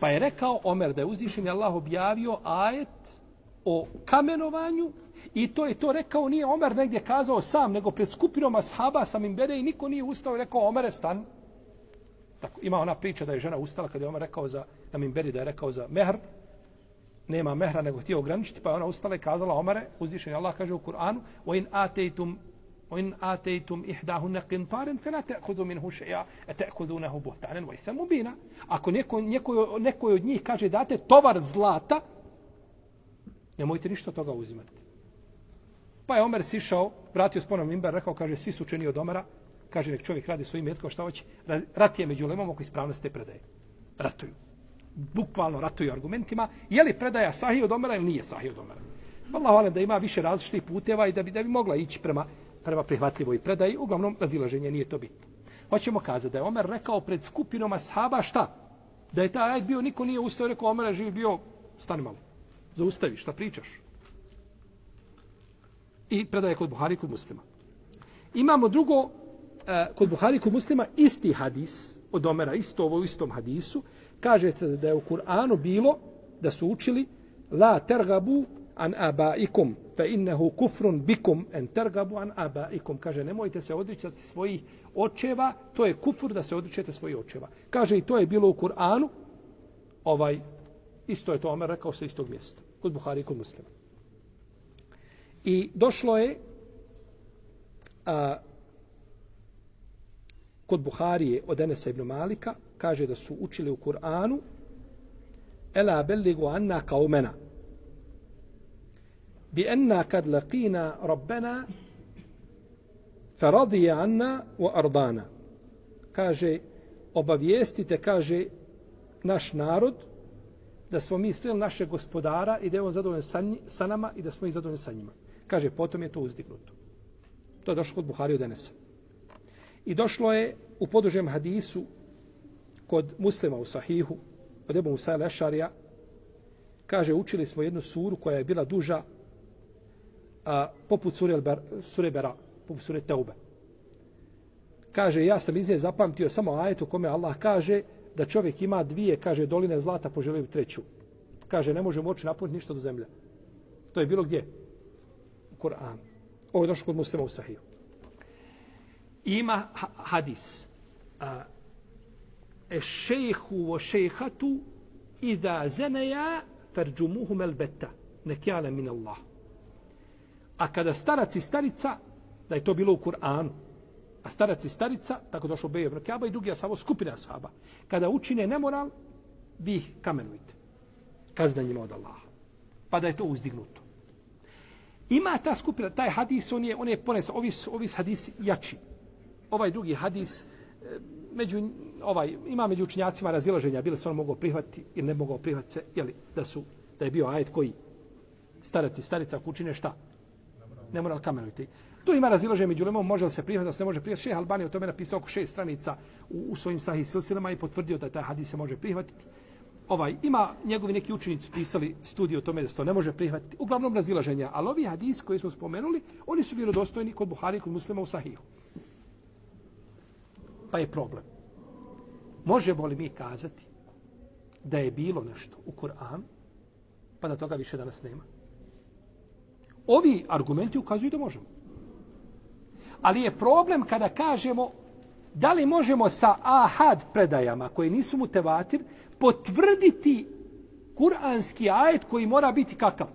Pa je rekao Omer da je uzdišen Allah objavio ajet o kamenovanju I to je to rekao, nije Omer negdje kazao sam, nego pred skupinom ashaba sam im bere i niko nije ustao i rekao, Omere, stan. Tako, ima ona priča da je žena ustala kad je Omer rekao za, na Mimberi da je rekao za mehr, nema mehra nego htio ograničiti, pa je ona ustala i kazala Omare, uzdišen Allah kaže u Kur'anu, o in ateitum وإن آتيتم إحداهن قنطارا فلا تأخذوا منه شيئا أتأخذونه بهتانا وإثما مبينا Ako neko, neko, neko od njih kaže date tovar zlata, nemojte ništa toga uzimati. Pa je Omer sišao, vratio s ponovim imber, rekao, kaže, svi su učeni od Omera, kaže, nek čovjek radi svojim metkom, šta hoće, rat je među lemom oko ispravnosti te predaje. Ratuju. Bukvalno ratuju argumentima. Je li predaja sahi od Omera ili nije sahi od Omera? Allah valim da ima više različitih puteva i da bi, da bi mogla ići prema, prema prihvatljivoj predaji. Uglavnom, razilaženje nije to bitno. Hoćemo kazati da je Omer rekao pred skupinom ashaba šta? Da je taj ajd bio, niko nije ustao, rekao Omer živi bio, stani malo, zaustavi, šta pričaš? i predaje kod Buhari kod muslima. Imamo drugo, e, kod Buhari kod muslima, isti hadis od Omera, isto ovo u istom hadisu, kaže se da je u Kur'anu bilo da su učili la tergabu an abaikum fa innahu kufrun bikum en tergabu an abaikum. Kaže nemojte se odričati svojih očeva to je kufur da se odričete svojih očeva. Kaže i to je bilo u Kur'anu ovaj isto je to Omer rekao sa istog mjesta kod Buhari i kod muslima. I došlo je a, kod Buharije od Enesa ibn Malika, kaže da su učili u Kur'anu Ela belligu anna kaumena bi enna kad laqina rabbena faradije anna u ardana. Kaže, obavijestite, kaže, naš narod, da smo mi slijeli naše gospodara i da je on zadovoljen sa, sa nama i da smo ih zadovoljni sa njima. Kaže, potom je to uzdignuto. To je došlo kod Buhari od Enesa. I došlo je u podužem hadisu kod muslima u Sahihu, od Ebu Musa Lešarija, kaže, učili smo jednu suru koja je bila duža a, poput sure, Ber, sure Bera, poput sure Teube. Kaže, ja sam iz nje zapamtio samo ajet u kome Allah kaže da čovjek ima dvije, kaže, doline zlata, poželio treću. Kaže, ne može moći napuniti ništa do zemlje. To je bilo gdje? Kur'an. Ovo je došlo kod muslima u sahiju. Ima hadis. A, e šejhu o šejhatu idha zeneja farđumuhu melbeta. Nekjale min Allah. A kada starac i starica, da je to bilo u Kur'anu, a starac i starica, tako došlo Bejo ibn Kjaba i drugi asabo, skupina asaba, kada učine nemoral, vi ih kamenujte. Kazna njima od Allaha. Pa da je to uzdignuto. Ima ta skupina, taj hadis, on je, on je pones, ovi, ovi hadisi jači. Ovaj drugi hadis, e, među, ovaj, ima među učinjacima razilaženja, bile se on mogao prihvatiti ili ne mogao prihvatiti se, jeli, da su, da je bio ajet koji starac i starica kućine šta? Ne moral kamenujte. Tu ima razilaženje među lemom, može li se prihvatiti, da se ne može prihvatiti. Šeha Albani o tome napisao oko šest stranica u, u svojim sahih silsilama i potvrdio da taj hadis se može prihvatiti ovaj ima njegovi neki učenici pisali studiju o tome da se to ne može prihvatiti. Uglavnom razilaženja, ali ovi hadis koji smo spomenuli, oni su vjerodostojni kod Buhari i kod muslima u Sahihu. Pa je problem. Možemo li mi kazati da je bilo nešto u Kur'an, pa da toga više danas nema? Ovi argumenti ukazuju da možemo. Ali je problem kada kažemo da li možemo sa ahad predajama koje nisu mutevatir potvrditi kuranski ajet koji mora biti kakav?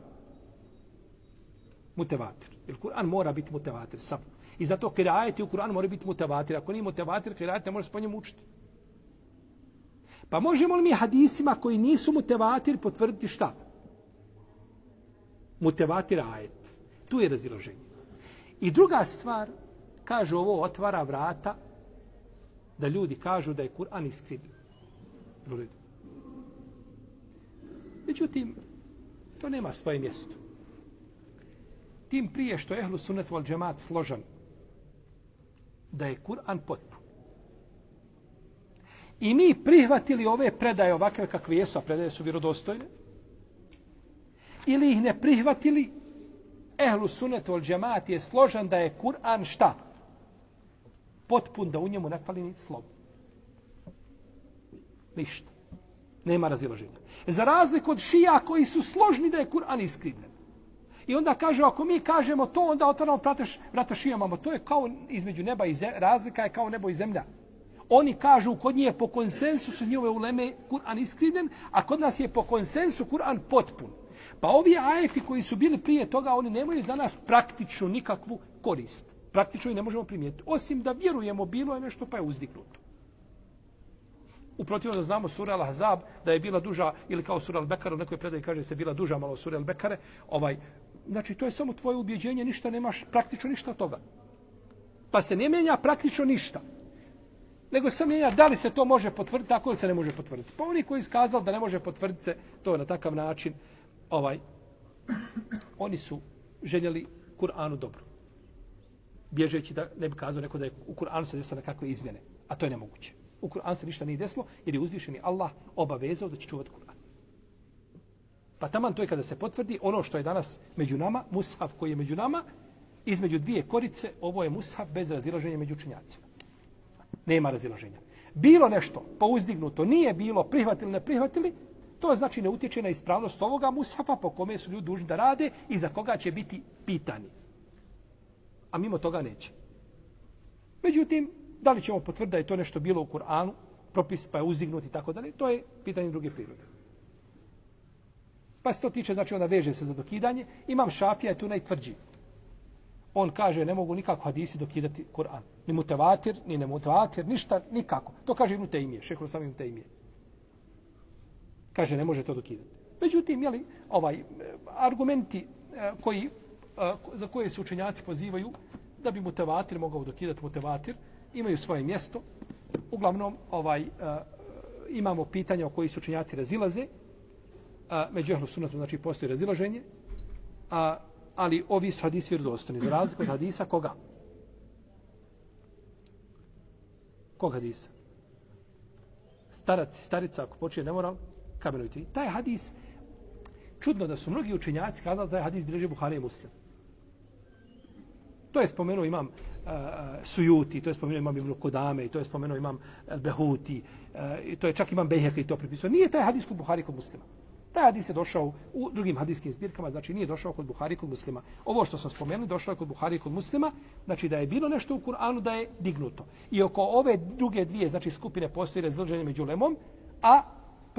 Mutevatir. Jer Kur'an mora biti mutevatir. Sam. I zato kirajeti u Kur'anu mora biti mutevatir. Ako nije mutevatir, kada ne može se po njemu učiti. Pa možemo li mi hadisima koji nisu mutevatir potvrditi šta? Mutevatir ajet. Tu je razilaženje. I druga stvar, kaže ovo, otvara vrata da ljudi kažu da je Kur'an iskrivljen. Međutim, to nema svoje mjesto. Tim prije što je ehlu sunnet vol džemat složan, da je Kur'an potpun. I mi prihvatili ove predaje ovakve kakve jesu, a predaje su vjerodostojne, ili ih ne prihvatili, ehlu sunnet vol džemat je složan da je Kur'an šta? Potpun da u njemu ne fali ni slovo. Ništa. Nema razilaženja. Za razliku od šija koji su složni da je Kur'an iskrivljen. I onda kaže, ako mi kažemo to, onda otvaramo prateš, vrata šijama. To je kao između neba i zemlja. Razlika je kao nebo i zemlja. Oni kažu, kod nje je po konsensusu njove uleme Kur'an iskrivljen, a kod nas je po konsensu Kur'an potpun. Pa ovi ajeti koji su bili prije toga, oni nemaju za nas praktično nikakvu korist. Praktično i ne možemo primijetiti. Osim da vjerujemo, bilo je nešto pa je uzdignuto. Uprotivno da znamo sura Al-Ahzab da je bila duža ili kao sura Al-Bekare, u nekoj predaji kaže se bila duža malo sura Al-Bekare, ovaj, znači to je samo tvoje ubjeđenje, ništa nemaš praktično ništa toga. Pa se ne mijenja praktično ništa. Nego se mijenja da li se to može potvrditi, tako li se ne može potvrditi. Pa oni koji iskazali da ne može potvrditi se to na takav način, ovaj, oni su željeli Kur'anu dobro. Bježeći da ne bi kazao neko da je u Kur'anu se desilo nekakve izmjene. A to je nemoguće. U Kur'anu se ništa nije desilo, jer je uzvišeni Allah obavezao da će čuvati Kur'an. Pa taman to je kada se potvrdi ono što je danas među nama, mushaf koji je među nama, između dvije korice, ovo je mushaf bez razilaženja među učenjacima. Nema razilaženja. Bilo nešto pouzdignuto, nije bilo, prihvatili, ne prihvatili, to znači ne utječe na ispravnost ovoga mushafa po kome su ljudi dužni da rade i za koga će biti pitani. A mimo toga neće. Međutim, Da li ćemo potvrditi da je to nešto bilo u Kur'anu, propis pa je uzdignut i tako dalje, to je pitanje druge prirode. Pa se to tiče, znači onda veže se za dokidanje. Imam šafija je tu najtvrđi. On kaže ne mogu nikako hadisi dokidati Kur'an. Ni mutevatir, ni nemutevatir, ništa, nikako. To kaže Ibn Taymije, šehol sam Ibn Taymije. Kaže ne može to dokidati. Međutim, jeli, ovaj, eh, argumenti eh, koji, eh, za koje se učenjaci pozivaju, da bi mutevatir mogao dokidati mutevatir, imaju svoje mjesto. Uglavnom, ovaj, imamo pitanja o koji su učenjaci razilaze. Među ehlu sunatu, znači, postoji razilaženje. A, ali ovi su hadisi vjerodostojni. Za razliku od hadisa, koga? Kog hadisa? Starac i starica, ako počne nemoral, kamenujte. Taj hadis, čudno da su mnogi učenjaci kazali da je hadis bilježi Buhari i Muslim. To je spomenuo imam uh, Sujuti, to je spomenuo imam Ibn Kodame, to je spomenuo imam Behuti, uh, eh, to je čak imam Behek i to pripisao. Nije taj hadis kod Buhari kod muslima. Taj hadis je došao u drugim hadiskim zbirkama, znači nije došao kod Buhari kod muslima. Ovo što sam spomenuli, došao je kod Buhari kod muslima, znači da je bilo nešto u Kur'anu da je dignuto. I oko ove druge dvije, znači skupine, postoji razilaženje među lemom, a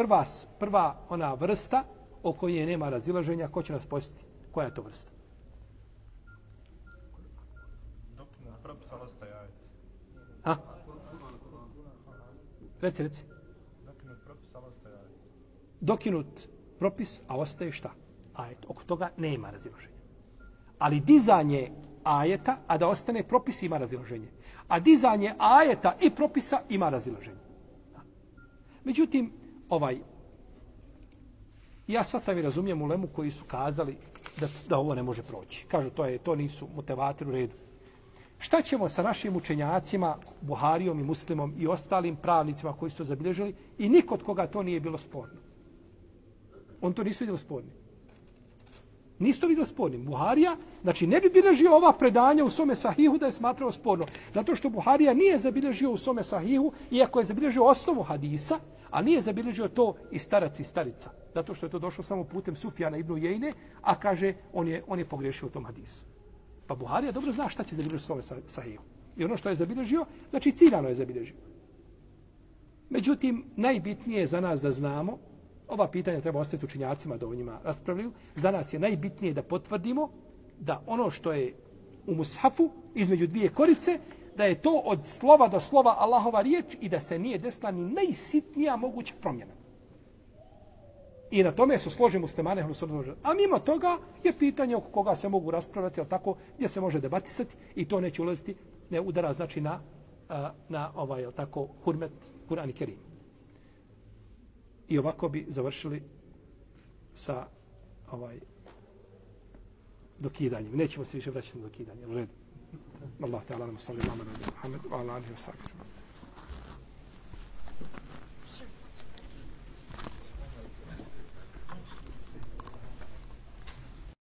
prva, prva ona vrsta o kojoj je nema razilaženja, ko će nas postiti? Koja je to vrsta? Ha? Reci, reci. Dokinut propis, a ostaje šta? Ajet. Oko toga nema razilaženja. Ali dizanje ajeta, a da ostane propis, ima razilaženje. A dizanje ajeta i propisa ima razilaženje. Međutim, ovaj, ja sad i razumijem u lemu koji su kazali da, da ovo ne može proći. Kažu, to je to nisu motivator u redu. Šta ćemo sa našim učenjacima, Buharijom i Muslimom i ostalim pravnicima koji su to zabilježili i nikod koga to nije bilo sporno? On to nisu vidjeli sporni. Nisto vidjeli. Buharija, znači ne bi bilježio ova predanja u svome sahihu da je smatrao sporno. Zato što Buharija nije zabilježio u svome sahihu, iako je zabilježio osnovu hadisa, a nije zabilježio to i starac i starica. Zato što je to došlo samo putem Sufjana ibn Jejne, a kaže on je, on je pogrešio u tom hadisu. Pa Buharija dobro zna šta će zabilježiti svome sahihu. I ono što je zabilježio, znači ciljano je zabilježio. Međutim, najbitnije je za nas da znamo Ova pitanja treba ostaviti učinjacima da o njima raspravljaju. Za nas je najbitnije da potvrdimo da ono što je u mushafu između dvije korice, da je to od slova do slova Allahova riječ i da se nije desila ni najsitnija moguća promjena. I na tome su složi muslimane hlusodnože. A mimo toga je pitanje oko koga se mogu raspravljati, ali tako gdje se može debatisati i to neće ulaziti, ne udara znači na, na ovaj, tako, hurmet Kur'an i Kerim. I ovako bi završili sa ovaj dokidanjem. Nećemo se više vraćati na dokidanje. U redu. Allah ta'ala nam salli wa Muhammed wa ala alihi wa sallam.